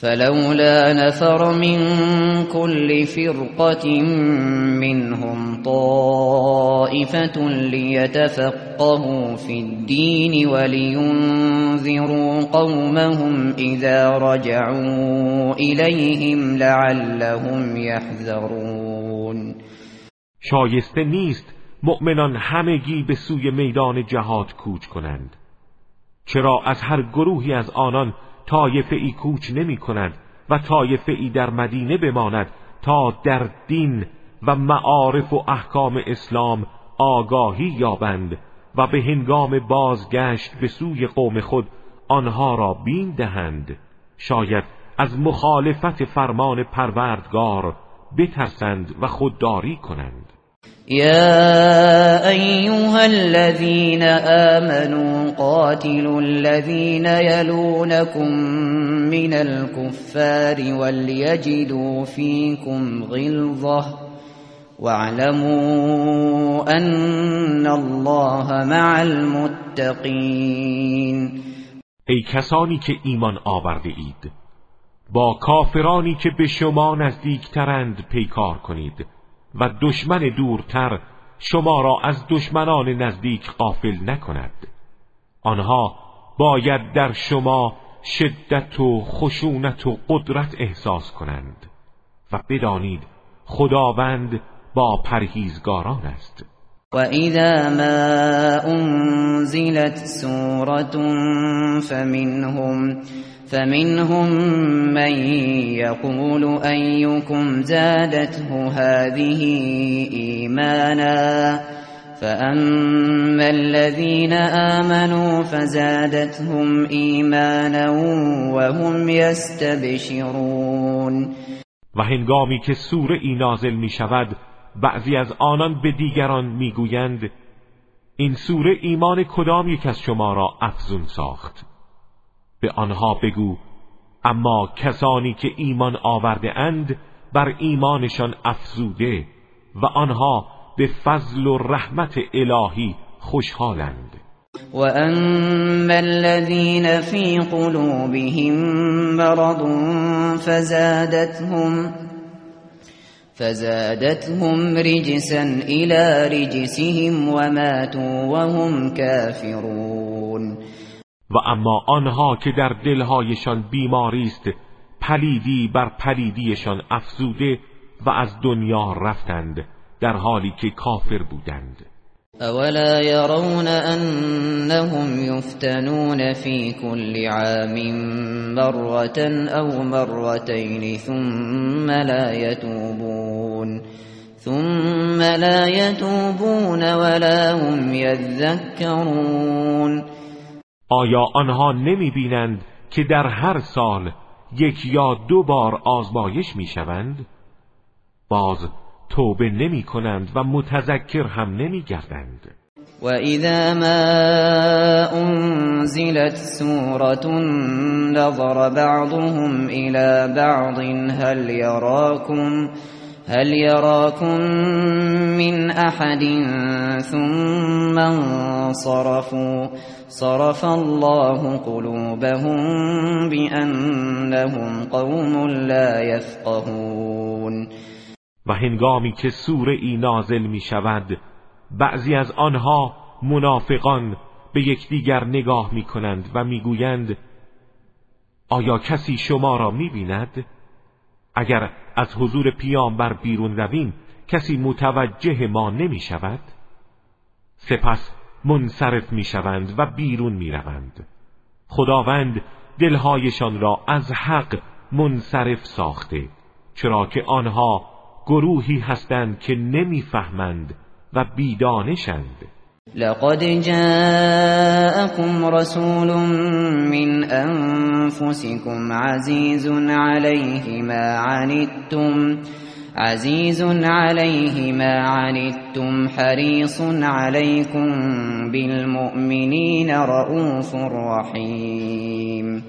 فلولا نفر من كل فرقة منهم طائفة ليتفقهوا في الدين ولينذروا قومهم إذا رجعوا إليهم لعلهم يحذرون. شایسته نیست مؤمنان همگی به سوی میدان جهاد کوچ کنند. چرا از هر گروهی از آنان طایفه ای کوچ نمی کند و طایفه ای در مدینه بماند تا در دین و معارف و احکام اسلام آگاهی یابند و به هنگام بازگشت به سوی قوم خود آنها را بین دهند. شاید از مخالفت فرمان پروردگار بترسند و خودداری کنند. يا أيها الذين آمنوا قاتلوا الذين يلونكم من الكفار وليجدوا فيكم غلظة واعلموا أن الله مع المتقين. ای کسانی که ایمان آورده اید با کافرانی که به شما نزدیکترند پیکار کنید. و دشمن دورتر شما را از دشمنان نزدیک قافل نکند. آنها باید در شما شدت و خشونت و قدرت احساس کنند و بدانید خداوند با پرهیزگاران است. و اذا ما انزلت سورة فمنهم فمنهم من يقول أيكم زادته هذه إيمانا فأما الذين آمنوا فزادتهم إيمانا وهم يستبشرون. و هنگامی که سوره ای نازل می شود بعضی از آنان به دیگران می‌گویند این سوره ایمان کدام یک از شما را افزون ساخت؟ به آنها بگو اما کسانی که ایمان آورده اند بر ایمانشان افزوده و آنها به فضل و رحمت الهی خوشحالند. و اما الذين في قلوبهم مرض فزادتهم فزادتهم رجسا الى رجسهم وماتوا وهم كافرون و اما آنها که در دلهایشان بیماری است پلیدی بر پلیدیشان افزوده و از دنیا رفتند در حالی که کافر بودند. اولا يرون انهم يفتنون في كل عام مرة او مرتين ثم لا يتوبون ثم لا يتوبون ولا هم يذكرون آیا آنها نمی بینند که در هر سال یک یا دو بار آزمایش می شوند؟ باز توبه نمی کنند و متذکر هم نمی گردند وإذا ما أنزلت سورة نظر بعضهم إلى بعض هل يراكم هل يراكم من أحد ثم انصرفوا؟ صرف الله قلوبهم بأنهم قوم لا يفقهون. و هنگامی که سوره ای نازل می شود. بعضی از آنها منافقان به یکدیگر نگاه می کنند و می‌گویند آیا کسی شما را می بیند؟ اگر از حضور پیامبر بیرون رویم کسی متوجه ما نمی شود؟ سپس منصرف می شوند و بیرون می روند. خداوند دلهایشان را از حق منصرف ساخته چرا که آنها گروهی هستند که نمی‌فهمند و بیدانشند لقد جاءكم رسول من انفسكم عزيز عليه ما عنتم عزيز عليه ما عنتم حريص عليكم بالمؤمنين رؤوف رحيم.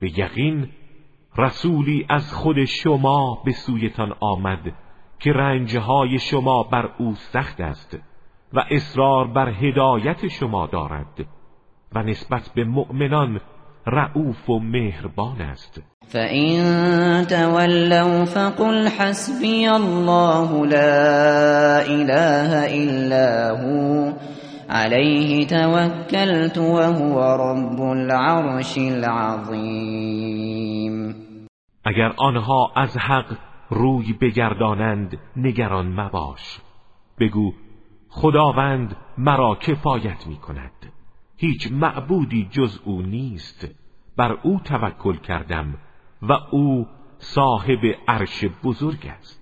به یقین رسولی از خود شما به سویتان آمد که رنجهای شما بر او سخت است. و اصرار بر هدایت شما دارد و نسبت به مؤمنان رعوف و مهربان است. فَإِن تَوَلَّوْا فَقُلْ حَسْبِيَ اللَّهُ لَا إِلَٰهَ إِلَّا هُوَ عَلَيْهِ تَوَكَّلْتُ وَهُوَ رَبُّ الْعَرْشِ الْعَظِيمِ. اگر آنها از حق روی بگردانند نگران مباش. بگو خداوند مرا کفایت می کند هیچ معبودی جز او نیست. بر او توکل کردم و او صاحب عرش بزرگ است.